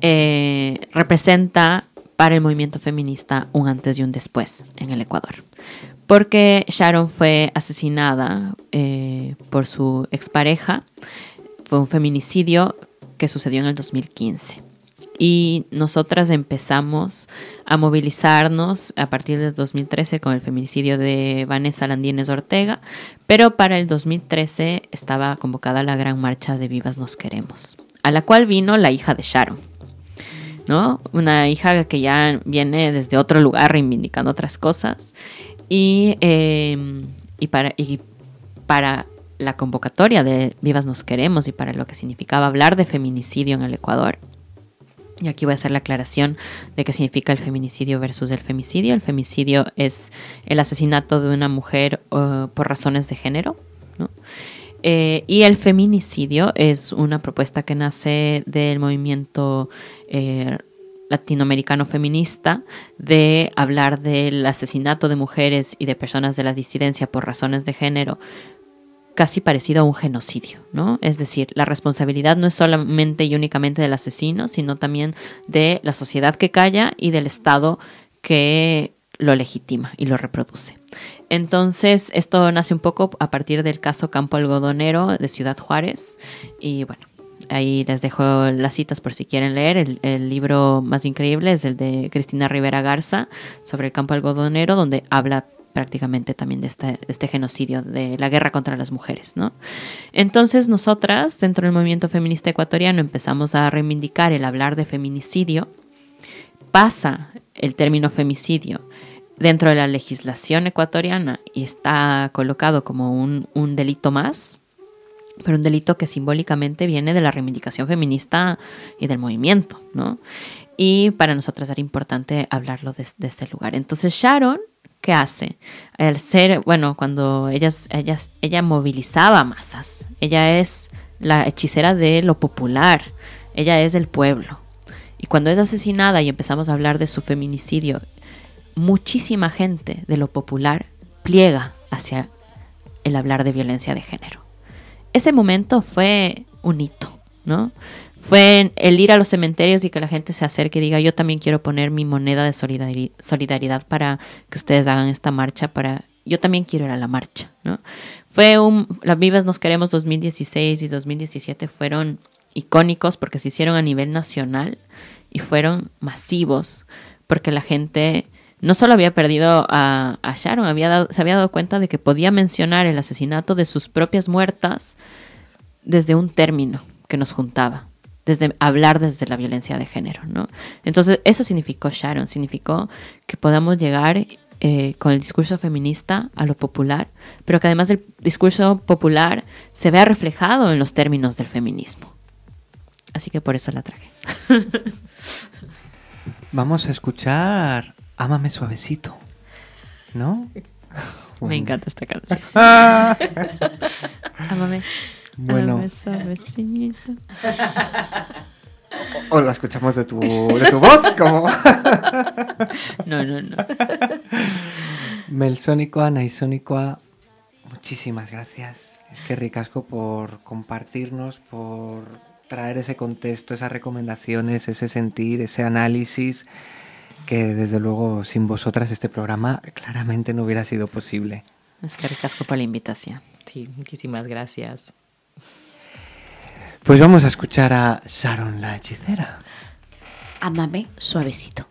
eh, representa para el movimiento feminista un antes y un después en el Ecuador. Porque Sharon fue asesinada eh, por su expareja. Fue un feminicidio que sucedió en el 2015. Y nosotras empezamos a movilizarnos a partir del 2013 con el feminicidio de Vanessa Landines Ortega, pero para el 2013 estaba convocada la gran marcha de Vivas Nos Queremos, a la cual vino la hija de Sharon, ¿no? Una hija que ya viene desde otro lugar reivindicando otras cosas. Y, eh, y, para, y para la convocatoria de Vivas Nos Queremos y para lo que significaba hablar de feminicidio en el Ecuador, Y aquí voy a hacer la aclaración de qué significa el feminicidio versus el femicidio. El femicidio es el asesinato de una mujer eh, por razones de género. Eh, y el feminicidio es una propuesta que nace del movimiento eh, latinoamericano feminista de hablar del asesinato de mujeres y de personas de la disidencia por razones de género casi parecido a un genocidio, ¿no? Es decir, la responsabilidad no es solamente y únicamente del asesino, sino también de la sociedad que calla y del Estado que lo legitima y lo reproduce. Entonces, esto nace un poco a partir del caso Campo Algodonero de Ciudad Juárez y bueno, ahí les dejo las citas por si quieren leer. El, libro más increíble es el de Cristina Rivera Garza sobre el campo algodonero, donde habla prácticamente también de este, de este, genocidio, de la guerra contra las mujeres, ¿no? Entonces nosotras, dentro del movimiento feminista ecuatoriano, empezamos a reivindicar el hablar de feminicidio. Pasa el término femicidio dentro de la legislación ecuatoriana y está colocado como un, un delito más, pero un delito que simbólicamente viene de la reivindicación feminista y del movimiento, ¿no? Y para nosotras era importante hablarlo desde de este lugar. Entonces Sharon ¿qué hace? Al ser, bueno, cuando ellas, ellas, ella movilizaba masas, ella es la hechicera de lo popular, ella es del pueblo. Y cuando es asesinada y empezamos a hablar de su feminicidio, muchísima gente de lo popular pliega hacia el hablar de violencia de género. Ese momento fue un hito, ¿no? fue el ir a los cementerios y que la gente se acerque y diga, yo también quiero poner mi moneda de solidaridad para que ustedes hagan esta marcha, para yo también quiero ir a la marcha, ¿no? Fue un, las Vivas Nos Queremos 2016 y 2017 fueron icónicos porque se hicieron a nivel nacional y fueron masivos porque la gente no solo había perdido a, Sharon, había dado, se había dado cuenta de que podía mencionar el asesinato de sus propias muertas desde un término que nos juntaba desde hablar desde la violencia de género, ¿no? Entonces, eso significó Sharon, significó que podamos llegar eh, con el discurso feminista a lo popular, pero que además el discurso popular se vea reflejado en los términos del feminismo. Así que por eso la traje. [laughs] Vamos a escuchar Ámame suavecito, ¿no? [laughs] Me encanta esta canción. [laughs] Ámame. Bueno. Ámame suavecito. O, o la escuchamos de tu, de tu voz, como. [laughs] No, no, no. Melsónicoa, Naisónicoa, muchísimas gracias. Es que ricasco por compartirnos, por traer ese contexto, esas recomendaciones, ese sentir, ese análisis, que desde luego sin vosotras este programa claramente no hubiera sido posible. Es que ricasco por la invitación. Sí, muchísimas gracias. Pues vamos a escuchar a Sharon la hechicera. Ámame suavecito.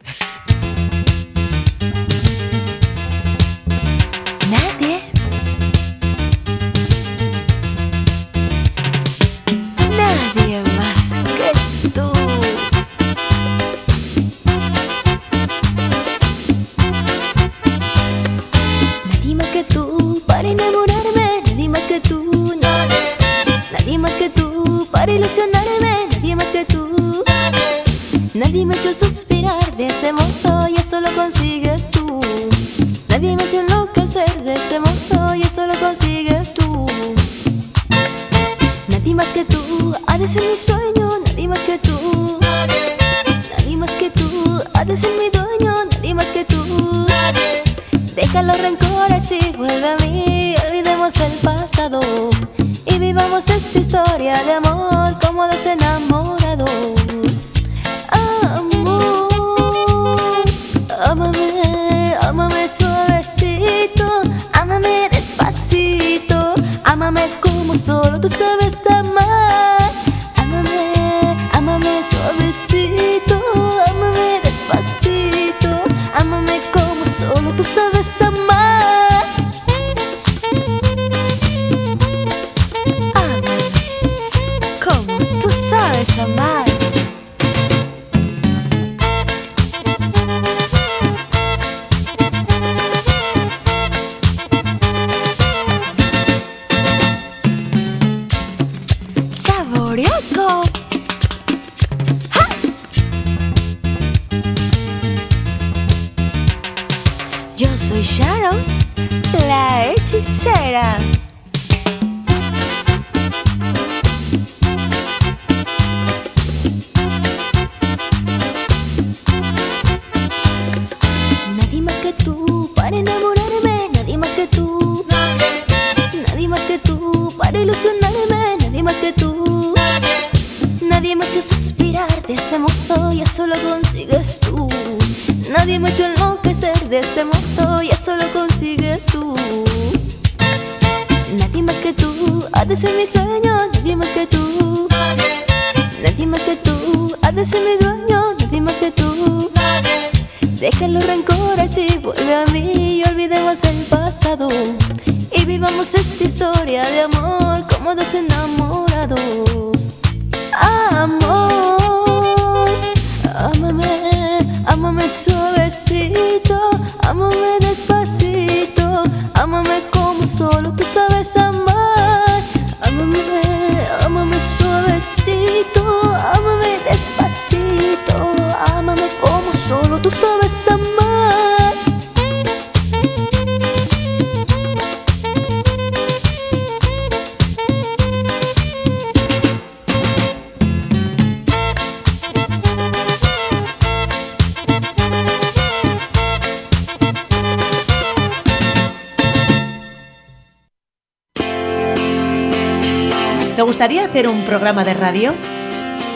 Programa de radio?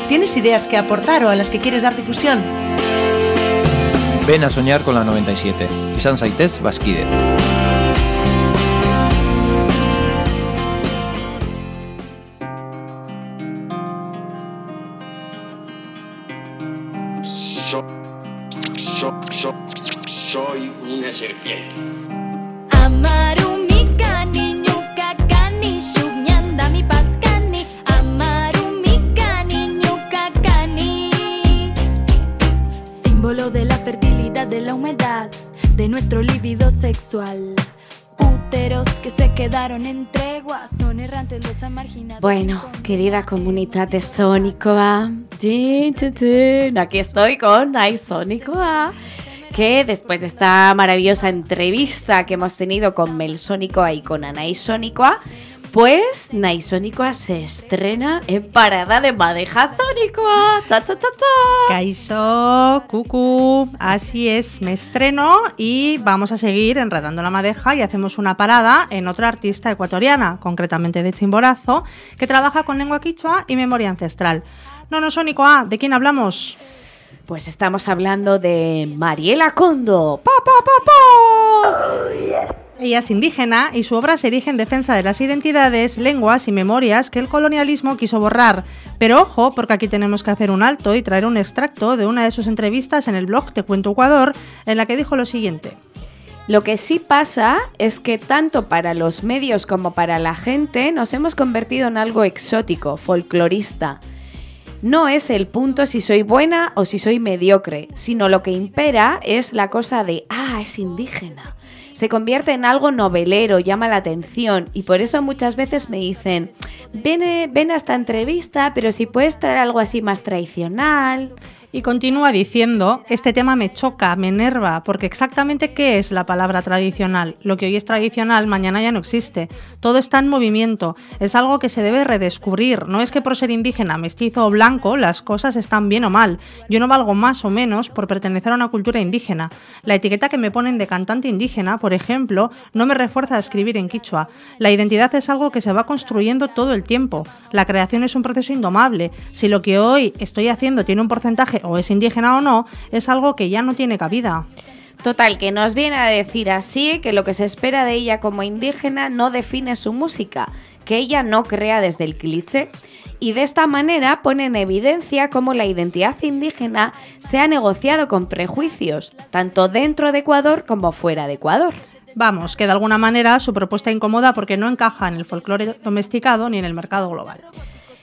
¿Tienes ideas que aportar o a las que quieres dar difusión? Ven a soñar con la 97. Izan zaitez so- soy una serpiente. Quedaron en tregua. Son errantes los amarginados Bueno, querida comunidad de Sónicoa, aquí estoy con Naisónicoa, que después de esta maravillosa entrevista que hemos tenido con Melsónicoa y con Anaisónicoa, pues Naisónicoa se estrena en Parada de Madeja Sónicoa. ¡Cha, cha, cha, cha! Kaiso, Cucu, así es, me estreno y vamos a seguir enredando la madeja y hacemos una parada en otra artista ecuatoriana, concretamente de Chimborazo, que trabaja con lengua quichua y memoria ancestral. No, no, Sónico A, ¿de quién hablamos? Pues estamos hablando de Mariela Condo. ¡Pa, pa, pa, pa! Ella es indígena y su obra se erige en defensa de las identidades, lenguas y memorias que el colonialismo quiso borrar. Pero ojo, porque aquí tenemos que hacer un alto y traer un extracto de una de sus entrevistas en el blog Te Cuento Ecuador, en la que dijo lo siguiente. Lo que sí pasa es que tanto para los medios como para la gente nos hemos convertido en algo exótico, folclorista. No es el punto si soy buena o si soy mediocre, sino lo que impera es la cosa de, ah, es indígena. Se convierte en algo novelero, llama la atención y por eso muchas veces me dicen, ven, eh, ven a esta entrevista, pero si puedes traer algo así más tradicional. Y continúa diciendo, este tema me choca, me enerva, porque exactamente qué es la palabra tradicional. Lo que hoy es tradicional, mañana ya no existe. Todo está en movimiento, es algo que se debe redescubrir. No es que por ser indígena, mestizo o blanco las cosas están bien o mal. Yo no valgo más o menos por pertenecer a una cultura indígena. La etiqueta que me ponen de cantante indígena, por ejemplo, no me refuerza a escribir en quichua. La identidad es algo que se va construyendo todo el tiempo. La creación es un proceso indomable. Si lo que hoy estoy haciendo tiene un porcentaje o es indígena o no, es algo que ya no tiene cabida. Total, que nos viene a decir así que lo que se espera de ella como indígena no define su música, que ella no crea desde el cliché. Y de esta manera pone en evidencia cómo la identidad indígena se ha negociado con prejuicios, tanto dentro de Ecuador como fuera de Ecuador. Vamos, que de alguna manera su propuesta incomoda porque no encaja en el folclore domesticado ni en el mercado global.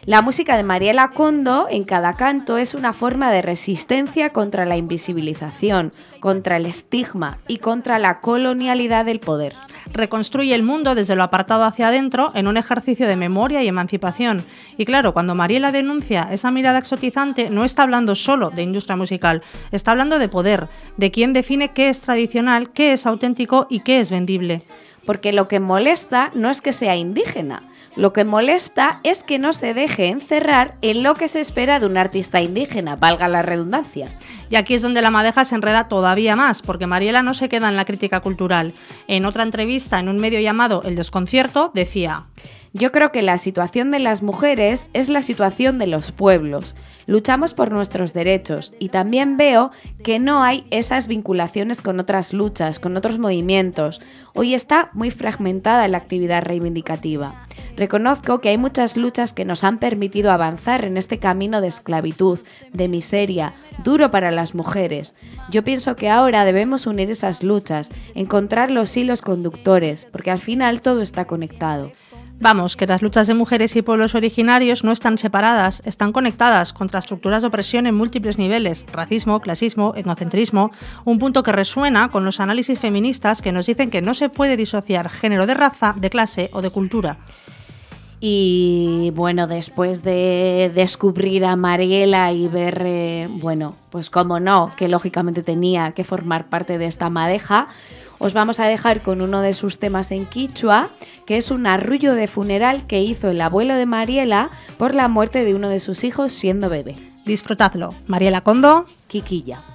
La música de Mariela Condo en cada canto es una forma de resistencia contra la invisibilización, contra el estigma y contra la colonialidad del poder. reconstruye el mundo desde lo apartado hacia adentro en un ejercicio de memoria y emancipación. Y claro, cuando Mariela denuncia esa mirada exotizante, no está hablando solo de industria musical, está hablando de poder, de quién define qué es tradicional, qué es auténtico y qué es vendible. Porque lo que molesta no es que sea indígena, lo que molesta es que no se deje encerrar en lo que se espera de un artista indígena, valga la redundancia. Y aquí es donde la madeja se enreda todavía más, porque Mariela no se queda en la crítica cultural. En otra entrevista en un medio llamado El Desconcierto decía... Yo creo que la situación de las mujeres es la situación de los pueblos. Luchamos por nuestros derechos y también veo que no hay esas vinculaciones con otras luchas, con otros movimientos. Hoy está muy fragmentada la actividad reivindicativa. Reconozco que hay muchas luchas que nos han permitido avanzar en este camino de esclavitud, de miseria, duro para las mujeres. Yo pienso que ahora debemos unir esas luchas, encontrar los hilos conductores, porque al final todo está conectado. Vamos, que las luchas de mujeres y pueblos originarios no están separadas, están conectadas contra estructuras de opresión en múltiples niveles, racismo, clasismo, etnocentrismo, un punto que resuena con los análisis feministas que nos dicen que no se puede disociar género de raza, de clase o de cultura. Y bueno, después de descubrir a Mariela y ver, eh, bueno, pues como no, que lógicamente tenía que formar parte de esta madeja, os vamos a dejar con uno de sus temas en quichua, que es un arrullo de funeral que hizo el abuelo de Mariela por la muerte de uno de sus hijos siendo bebé. Disfrutadlo. Mariela Condo, Kikilla.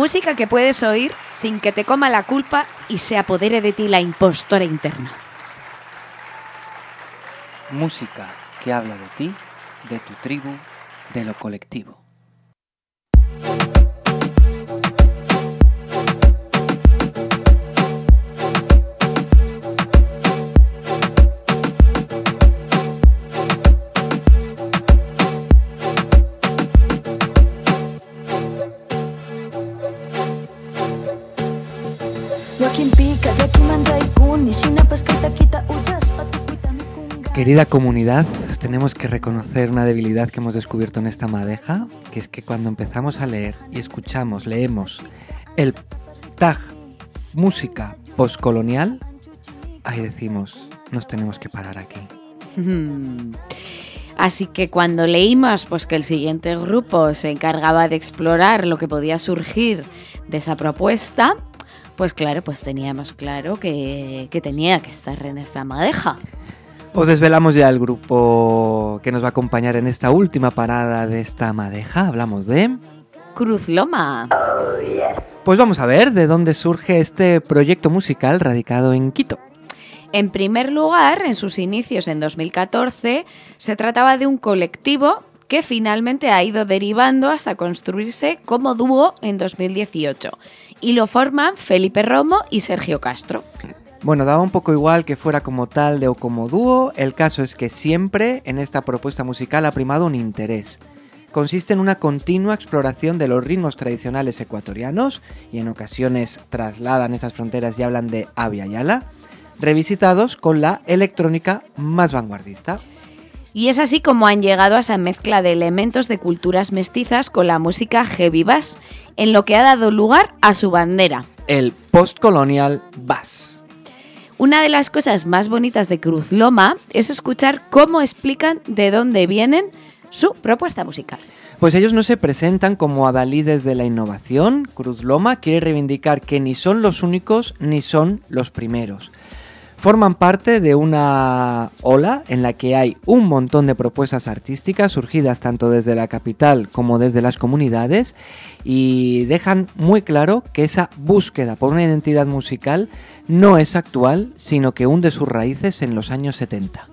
música que puedes oír sin que te coma la culpa y se apodere de ti la impostora interna. Música que habla de ti, de tu tribu, de lo colectivo. Querida comunidad, os tenemos que reconocer una debilidad que hemos descubierto en esta madeja, que es que cuando empezamos a leer y escuchamos, leemos el tag música postcolonial, ahí decimos, nos tenemos que parar aquí. Hmm. Así que cuando leímos pues, que el siguiente grupo se encargaba de explorar lo que podía surgir de esa propuesta, pues claro, pues teníamos claro que, que tenía que estar en esta madeja. Os desvelamos ya el grupo que nos va a acompañar en esta última parada de esta madeja. Hablamos de... Cruz Loma. Pues vamos a ver de dónde surge este proyecto musical radicado en Quito. En primer lugar, en sus inicios en 2014, se trataba de un colectivo que finalmente ha ido derivando hasta construirse como dúo en 2018. Y lo forman Felipe Romo y Sergio Castro. Bueno, daba un poco igual que fuera como tal de o como dúo, el caso es que siempre en esta propuesta musical ha primado un interés. Consiste en una continua exploración de los ritmos tradicionales ecuatorianos y en ocasiones trasladan esas fronteras y hablan de Avia Yala, revisitados con la electrónica más vanguardista. Y es así como han llegado a esa mezcla de elementos de culturas mestizas con la música heavy bass, en lo que ha dado lugar a su bandera. El postcolonial bass. Una de las cosas más bonitas de Cruz Loma es escuchar cómo explican de dónde vienen su propuesta musical. Pues ellos no se presentan como adalides de la innovación. Cruz Loma quiere reivindicar que ni son los únicos ni son los primeros. Forman parte de una ola en la que hay un montón de propuestas artísticas surgidas tanto desde la capital como desde las comunidades y dejan muy claro que esa búsqueda por una identidad musical no es actual, sino que hunde sus raíces en los años 70.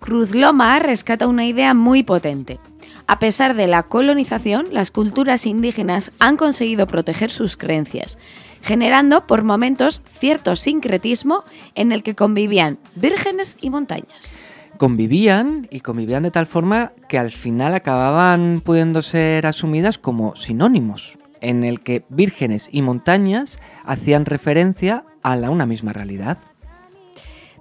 Cruz Loma rescata una idea muy potente. A pesar de la colonización, las culturas indígenas han conseguido proteger sus creencias, generando por momentos cierto sincretismo en el que convivían vírgenes y montañas. Convivían y convivían de tal forma que al final acababan pudiendo ser asumidas como sinónimos, en el que vírgenes y montañas hacían referencia a la una misma realidad.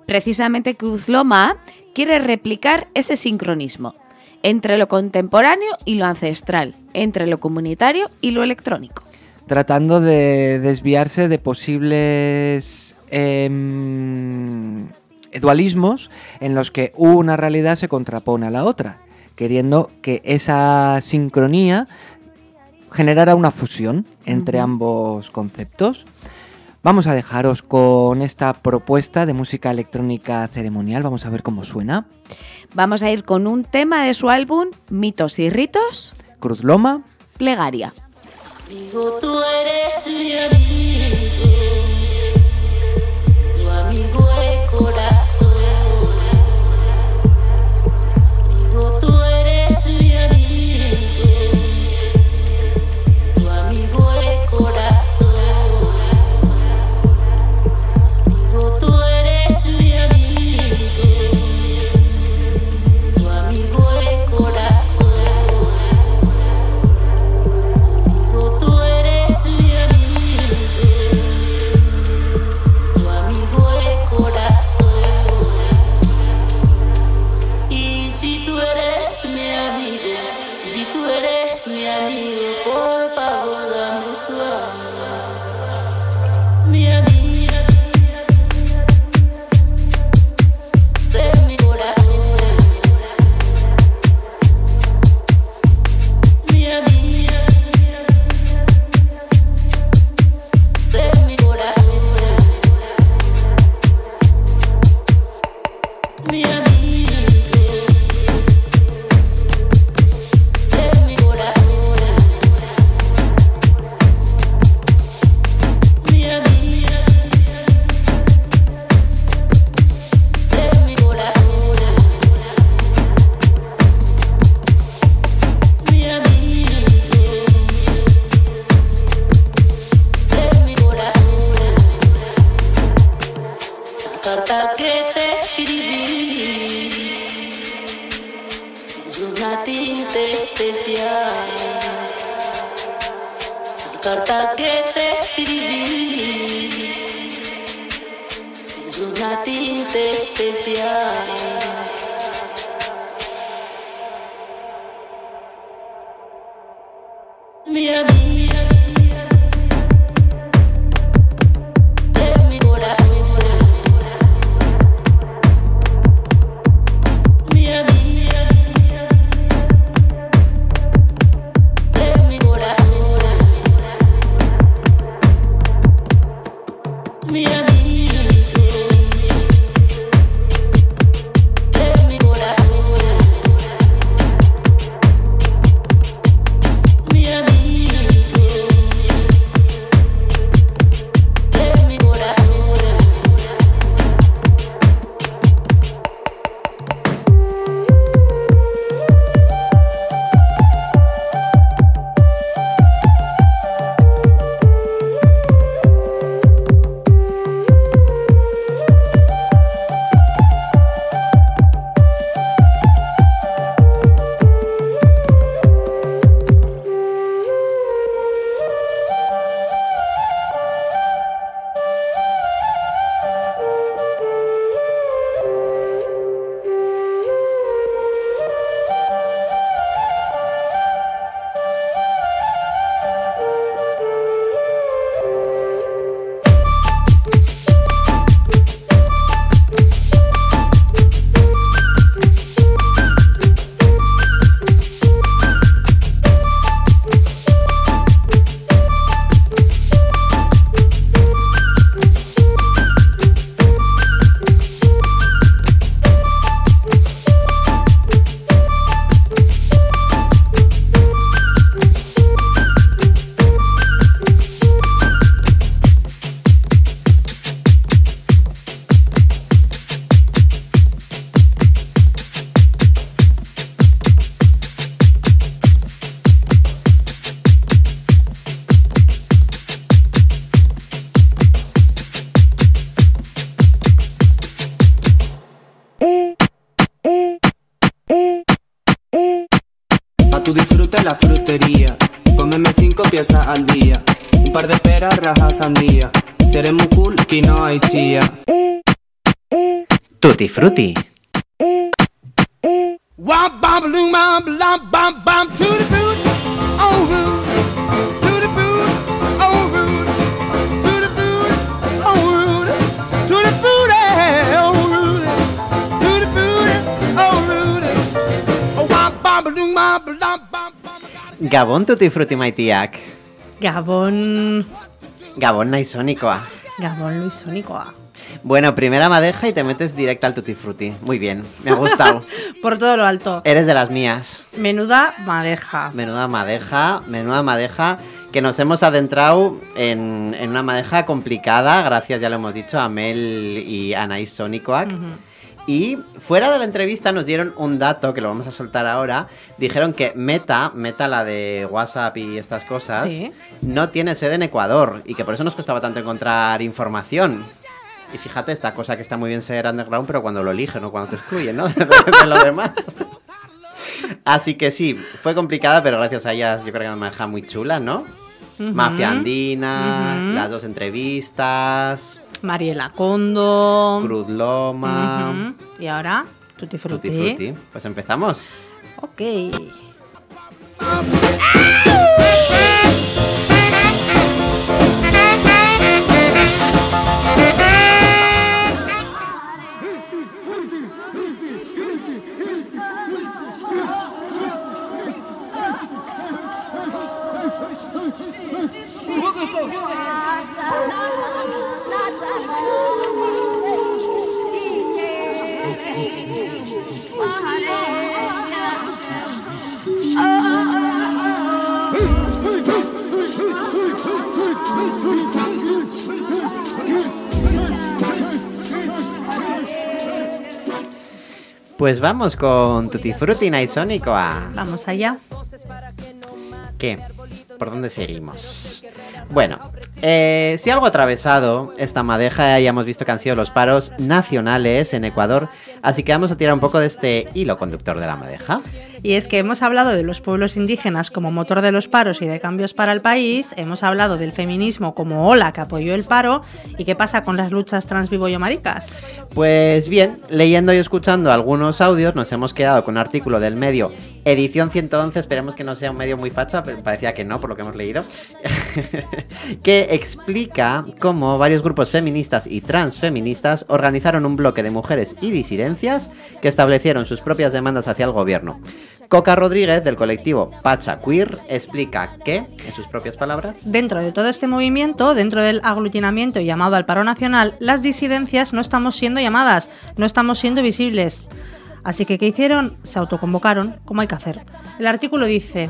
Precisamente Cruz Loma quiere replicar ese sincronismo entre lo contemporáneo y lo ancestral, entre lo comunitario y lo electrónico. Tratando de desviarse de posibles em, dualismos en los que una realidad se contrapone a la otra, queriendo que esa sincronía generara una fusión entre ambos conceptos. Vamos a dejaros con esta propuesta de música electrónica ceremonial, vamos a ver cómo suena. Vamos a ir con un tema de su álbum Mitos y Ritos, Cruz Loma, Plegaria. Amigo, tú eres mi Tutti Frutti. Wop, bop, loom, bop, lop, bop, bop, tutti frutti, oh, rude. Tutti frutti, oh, rude. Tutti oh, rude. Tutti frutti, oh, rude. Tutti frutti, oh, rude. Oh, wop, bop, loom, bop, lop, bop, bop. Gabon tutti frutti maitiak. Gabon... Gabon naizonikoa. Gabon luizonikoa. Bueno, primera madeja y te metes directa al tutti frutti. Muy bien, me ha gustado. [laughs] Por todo lo alto. Eres de las mías. Menuda madeja. Menuda madeja, menuda madeja, que nos hemos adentrado en, en una madeja complicada, gracias, ya lo hemos dicho, a Mel y a Anaís Sonicoac. Y fuera de la entrevista nos dieron un dato que lo vamos a soltar ahora. Dijeron que Meta, Meta la de WhatsApp y estas cosas, Sí. no tiene sede en Ecuador y que por eso nos costaba tanto encontrar información. Y fíjate, esta cosa que está muy bien ser underground, pero cuando lo eligen, no cuando te excluyen, ¿no? [laughs] De, de lo demás. Así que sí, fue complicada, pero gracias a ellas yo creo que una madeja muy chula, ¿no? Mafia Andina, las dos entrevistas, Mariela Condo. Cruz Loma. Y ahora, Tutti Frutti. Tutti Frutti. Pues empezamos. Ok. Pues vamos con Tutti Frutti Naisónicoa. Vamos allá. ¿Qué? ¿Por dónde seguimos? Bueno, eh, si algo ha atravesado esta madeja, ya hemos visto que han sido los paros nacionales en Ecuador, así que vamos a tirar un poco de este hilo conductor de la madeja. Y es que hemos hablado de los pueblos indígenas como motor de los paros y de cambios para el país, hemos hablado del feminismo como ola que apoyó el paro, ¿y qué pasa con las luchas trans vivo y maricas? Pues bien, leyendo y escuchando algunos audios, nos hemos quedado con un artículo del medio Edición 111, esperemos que no sea un medio muy facha, pero parecía que no, por lo que hemos leído, [laughs] que explica cómo varios grupos feministas y transfeministas organizaron un bloque de mujeres y disidencias que establecieron sus propias demandas hacia el gobierno. Coca Rodríguez, del colectivo Pacha Queer, explica que, en sus propias palabras, Dentro de todo este movimiento, dentro del aglutinamiento llamado al paro nacional, las disidencias no estamos siendo llamadas, no estamos siendo visibles. Así que, ¿qué hicieron? Se autoconvocaron, como hay que hacer. El artículo dice,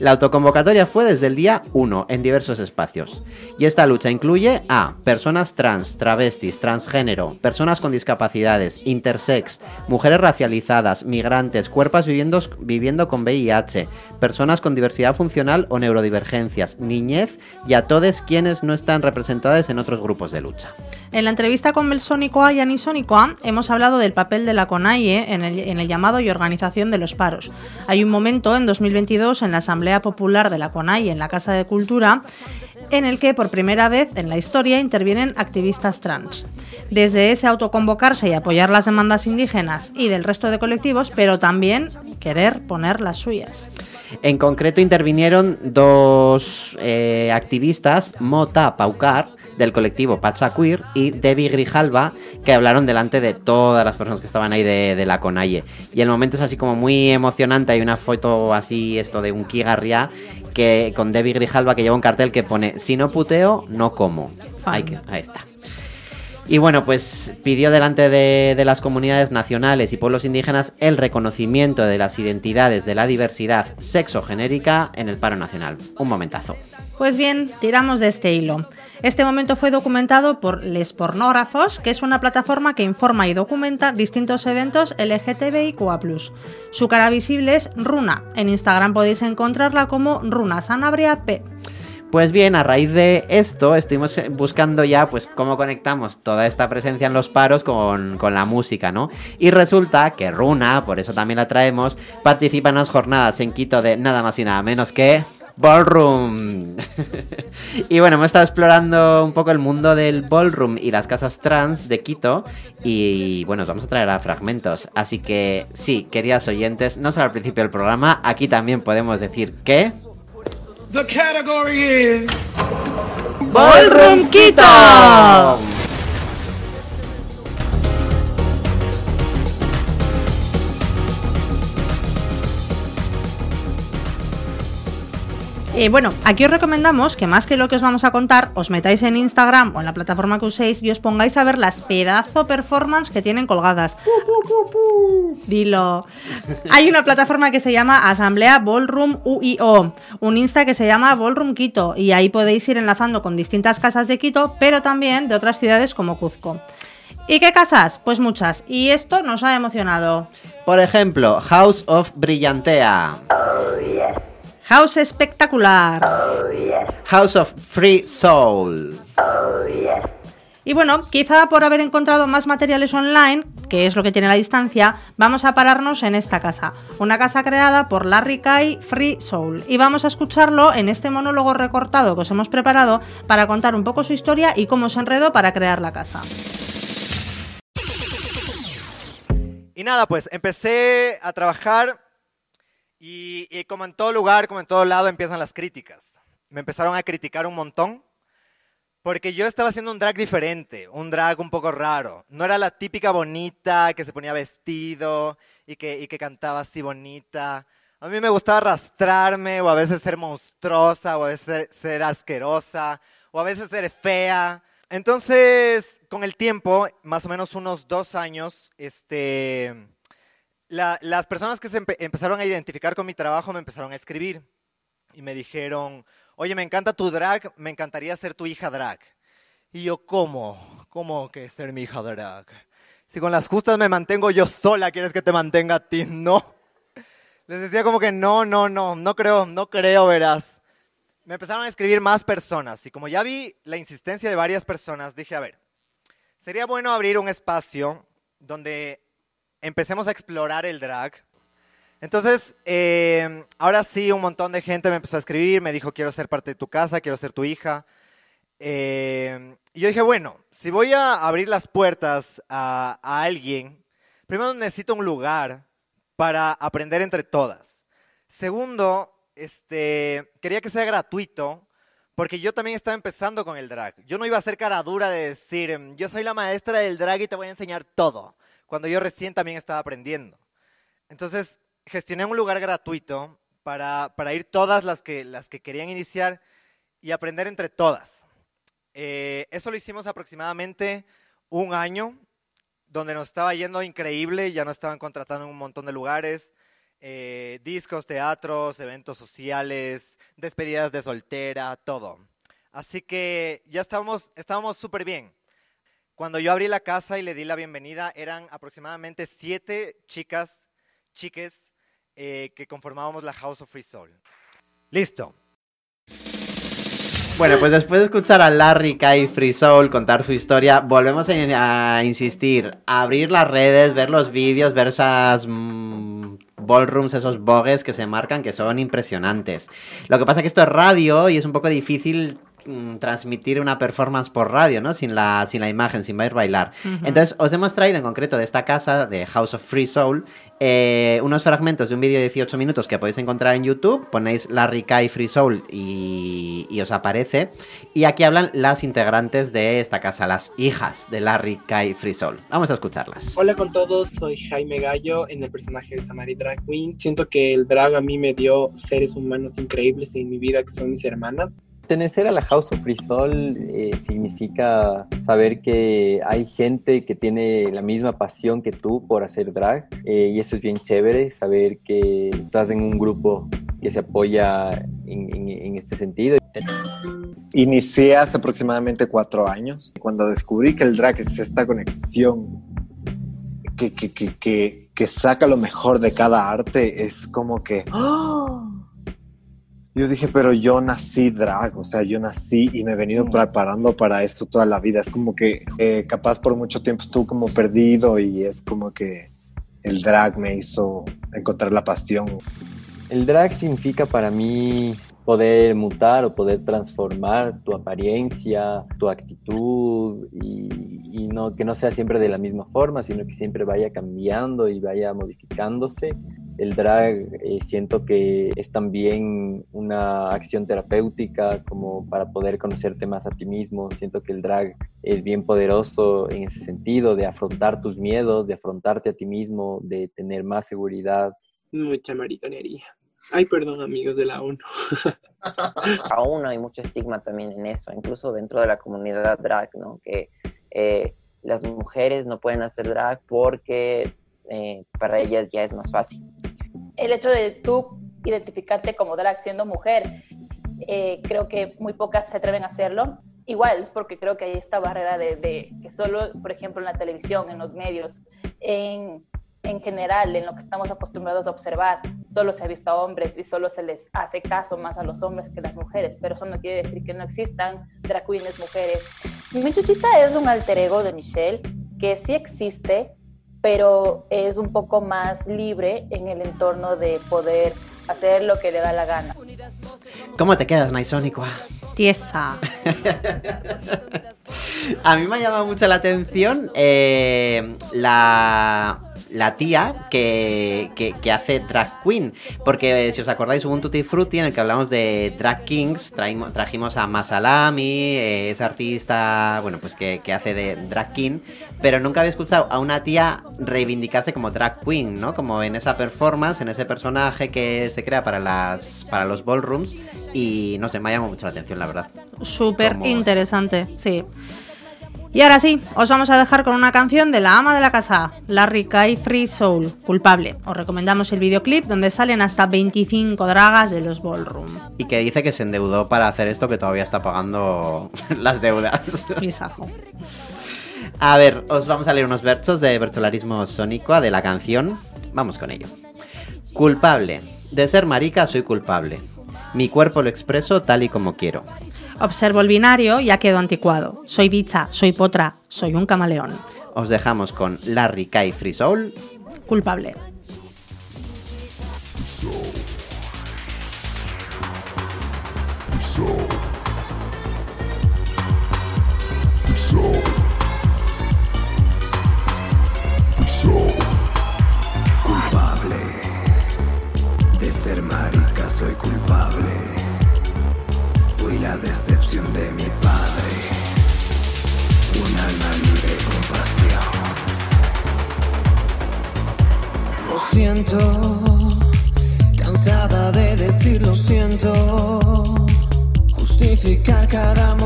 La autoconvocatoria fue desde el día 1 en diversos espacios. Y esta lucha incluye a personas trans, travestis, transgénero, personas con discapacidades, intersex, mujeres racializadas, migrantes, cuerpos viviendo, con VIH, personas con diversidad funcional o neurodivergencias, niñez y a todos quienes no están representadas en otros grupos de lucha. En la entrevista con Melsónicoa y Anisónicoa hemos hablado del papel de la CONAIE en el, en el llamado y organización de los paros. Hay un momento en 2022 en la Asamblea Popular de la CONAIE en la Casa de Cultura en el que por primera vez en la historia intervienen activistas trans. Desde ese autoconvocarse y apoyar las demandas indígenas y del resto de colectivos, pero también querer poner las suyas. En concreto intervinieron dos eh, activistas, Mota Paucar, del colectivo Pacha Queer, y Debbie Grijalva, que hablaron delante de todas las personas que estaban ahí de, de la Conalle. Y el momento es así como muy emocionante, hay una foto así, esto de un Kigarria, que con Debbie Grijalva que lleva un cartel que pone, si no puteo, no como. Ahí, que- ahí está. Y bueno, pues pidió delante de, de las comunidades nacionales y pueblos indígenas el reconocimiento de las identidades de la diversidad sexogenérica en el paro nacional. Un momentazo. Pues bien, tiramos de este hilo. Este momento fue documentado por Les Pornógrafos, que es una plataforma que informa y documenta distintos eventos LGTBIQA+. Su cara visible es Runa. En Instagram podéis encontrarla como Runa Sanabria P. Pues bien, a raíz de esto estuvimos eh, buscando ya pues cómo conectamos toda esta presencia en los paros con, con la música, ¿no? Y resulta que Runa, por eso también la traemos, participa en las jornadas en Quito de nada más y nada menos que Ballroom. [laughs] y bueno, hemos estado explorando un poco el mundo del ballroom y las casas trans de Quito y bueno, os vamos a traer a fragmentos. Así que sí, queridas oyentes, no solo al principio del programa, aquí también podemos decir que... The category is Ballroom Quito. Eh, bueno, aquí os recomendamos que más que lo que os vamos a contar, os metáis en Instagram o en la plataforma que uséis y os pongáis a ver las pedazo performance que tienen colgadas. Dilo. Hay una plataforma que se llama Asamblea Ballroom UIO, un Insta que se llama Ballroom Quito y ahí podéis ir enlazando con distintas casas de Quito, pero también de otras ciudades como Cuzco. ¿Y qué casas? Pues muchas. Y esto nos ha emocionado. Por ejemplo, House of Brillantea. House espectacular. House of Free Soul. Y bueno, quizá por haber encontrado más materiales online, que es lo que tiene la distancia, vamos a pararnos en esta casa. Una casa creada por Larry Kai Free Soul. Y vamos a escucharlo en este monólogo recortado que os hemos preparado para contar un poco su historia y cómo se enredó para crear la casa. Y nada, pues empecé a trabajar y, y como en todo lugar, como en todo lado, empiezan las críticas. Me empezaron a criticar un montón porque yo estaba haciendo un drag diferente, un drag un poco raro. No era la típica bonita que se ponía vestido y que, y que cantaba así bonita. A mí me gustaba arrastrarme o a veces ser monstruosa o a veces ser, ser asquerosa o a veces ser fea. Entonces, con el tiempo, más o menos unos dos años, este, la- las personas que se empe- empezaron a identificar con mi trabajo me empezaron a escribir y me dijeron, oye, me encanta tu drag, me encantaría ser tu hija drag. Y yo, ¿cómo? ¿Cómo que ser mi hija drag? Si con las justas me mantengo yo sola, ¿quieres que te mantenga a ti? [laughs] No. Les decía como que no, no, no, no creo, no creo, verás. me empezaron a escribir más personas y como ya vi la insistencia de varias personas, dije, a ver, sería bueno abrir un espacio donde empecemos a explorar el drag. Entonces, eh, ahora sí, un montón de gente me empezó a escribir, me dijo, quiero ser parte de tu casa, quiero ser tu hija. Eh, y yo dije, bueno, si voy a abrir las puertas a, a alguien, primero necesito un lugar para aprender entre todas. Segundo, este, quería que sea gratuito, porque yo también estaba empezando con el drag. Yo no iba a hacer cara dura de decir, yo soy la maestra del drag y te voy a enseñar todo, cuando yo recién también estaba aprendiendo. Entonces, gestioné un lugar gratuito para, para ir todas las que, las que querían iniciar y aprender entre todas. Eh, eso lo hicimos aproximadamente un año, donde nos estaba yendo increíble, ya nos estaban contratando en un montón de lugares, eh, discos, teatros, eventos sociales, despedidas de soltera, todo. Así que ya estábamos estábamos súper bien. Cuando yo abrí la casa y le di la bienvenida, eran aproximadamente siete chicas, chiques, eh, que conformábamos la House of Free Soul. Listo. Bueno, pues después de escuchar a Larry, Kai, Free Soul contar su historia, volvemos a, insistir, abrir las redes, ver los vídeos, ver esas mm, ballrooms, esos bogues que se marcan, que son impresionantes. Lo que pasa es que esto es radio y es un poco difícil mm, transmitir una performance por radio, ¿no? Sin la, sin la imagen, sin ver bailar. Entonces, os hemos traído en concreto de esta casa, de House of Free Soul, eh, unos fragmentos de un vídeo de 18 minutos que podéis encontrar en YouTube. Ponéis Larry Kai Free Soul y, y os aparece. Y aquí hablan las integrantes de esta casa, las hijas de Larry Kai Free Soul. Vamos a escucharlas. Hola con todos, soy Jaime Gallo en el personaje de Samari Drag Queen. Siento que el drag a mí me dio seres humanos increíbles en mi vida que son mis hermanas. Pertenecer a la House of Frisol eh, significa saber que hay gente que tiene la misma pasión que tú por hacer drag eh, y eso es bien chévere, saber que estás en un grupo que se apoya en, en- en este sentido. Inicié hace aproximadamente cuatro años. Cuando descubrí que el drag es esta conexión que, que, que, que, que saca lo mejor de cada arte, es como que... ¡ah! Yo dije, pero yo nací drag, o sea, yo nací y me he venido preparando para esto toda la vida. Es como que eh, capaz por mucho tiempo estuve como perdido y es como que el drag me hizo encontrar la pasión. El drag significa para mí poder mutar o poder transformar tu apariencia, tu actitud y, y no, que no sea siempre de la misma forma, sino que siempre vaya cambiando y vaya modificándose. El drag eh, siento que es también una acción terapéutica como para poder conocerte más a ti mismo. Siento que el drag es bien poderoso en ese sentido de afrontar tus miedos, de afrontarte a ti mismo, de tener más seguridad. Mucha mariconería. Ay, perdón, amigos de la ONU. [laughs] Aún hay mucho estigma también en eso, incluso dentro de la comunidad drag, ¿no? Que eh, las mujeres no pueden hacer drag porque eh, para ellas ya es más fácil. el hecho de tú identificarte como drag siendo mujer, eh, creo que muy pocas se atreven a hacerlo. Igual es porque creo que hay esta barrera de, de que solo, por ejemplo, en la televisión, en los medios, en, en general, en lo que estamos acostumbrados a observar, solo se ha visto a hombres y solo se les hace caso más a los hombres que a las mujeres, pero eso no quiere decir que no existan drag queens mujeres. Mi chuchita es un alter ego de Michelle que sí existe, pero es un poco más libre en el entorno de poder hacer lo que le da la gana. ¿Cómo te quedas, Naisónicua? Tiesa. [laughs] A mí me ha llamado mucho la atención eh, la, la tía que, que- que hace drag queen. Porque eh, si os acordáis, hubo un Tutti Frutti en el que hablamos de drag kings. Traímos- trajimos a Masalami, eh, esa artista, bueno, pues que, que hace de drag king. Pero nunca había escuchado a una tía reivindicarse como drag queen, ¿no? Como en esa performance, en ese personaje que se crea para, las, para los ballrooms. Y no sé, me ha llamado mucho la atención, la verdad. Súper Como- interesante, sí. Y ahora sí, os vamos a dejar con una canción de la ama de la casa, Larry Kai Free Soul, culpable. Os recomendamos el videoclip donde salen hasta 25 dragas de los ballroom. Y que dice que se endeudó para hacer esto que todavía está pagando [laughs] las deudas. Pisajo. A ver, os vamos a leer unos versos de Bertolarismo Sónico de la canción. Vamos con ello. Culpable. De ser marica soy culpable. Mi cuerpo lo expreso tal y como quiero. Observo el binario, ya quedo anticuado. Soy bicha, soy potra, soy un camaleón. Os dejamos con Larry Kai Free Soul. Culpable. cansada de decir lo siento, justificar cada momento.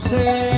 você.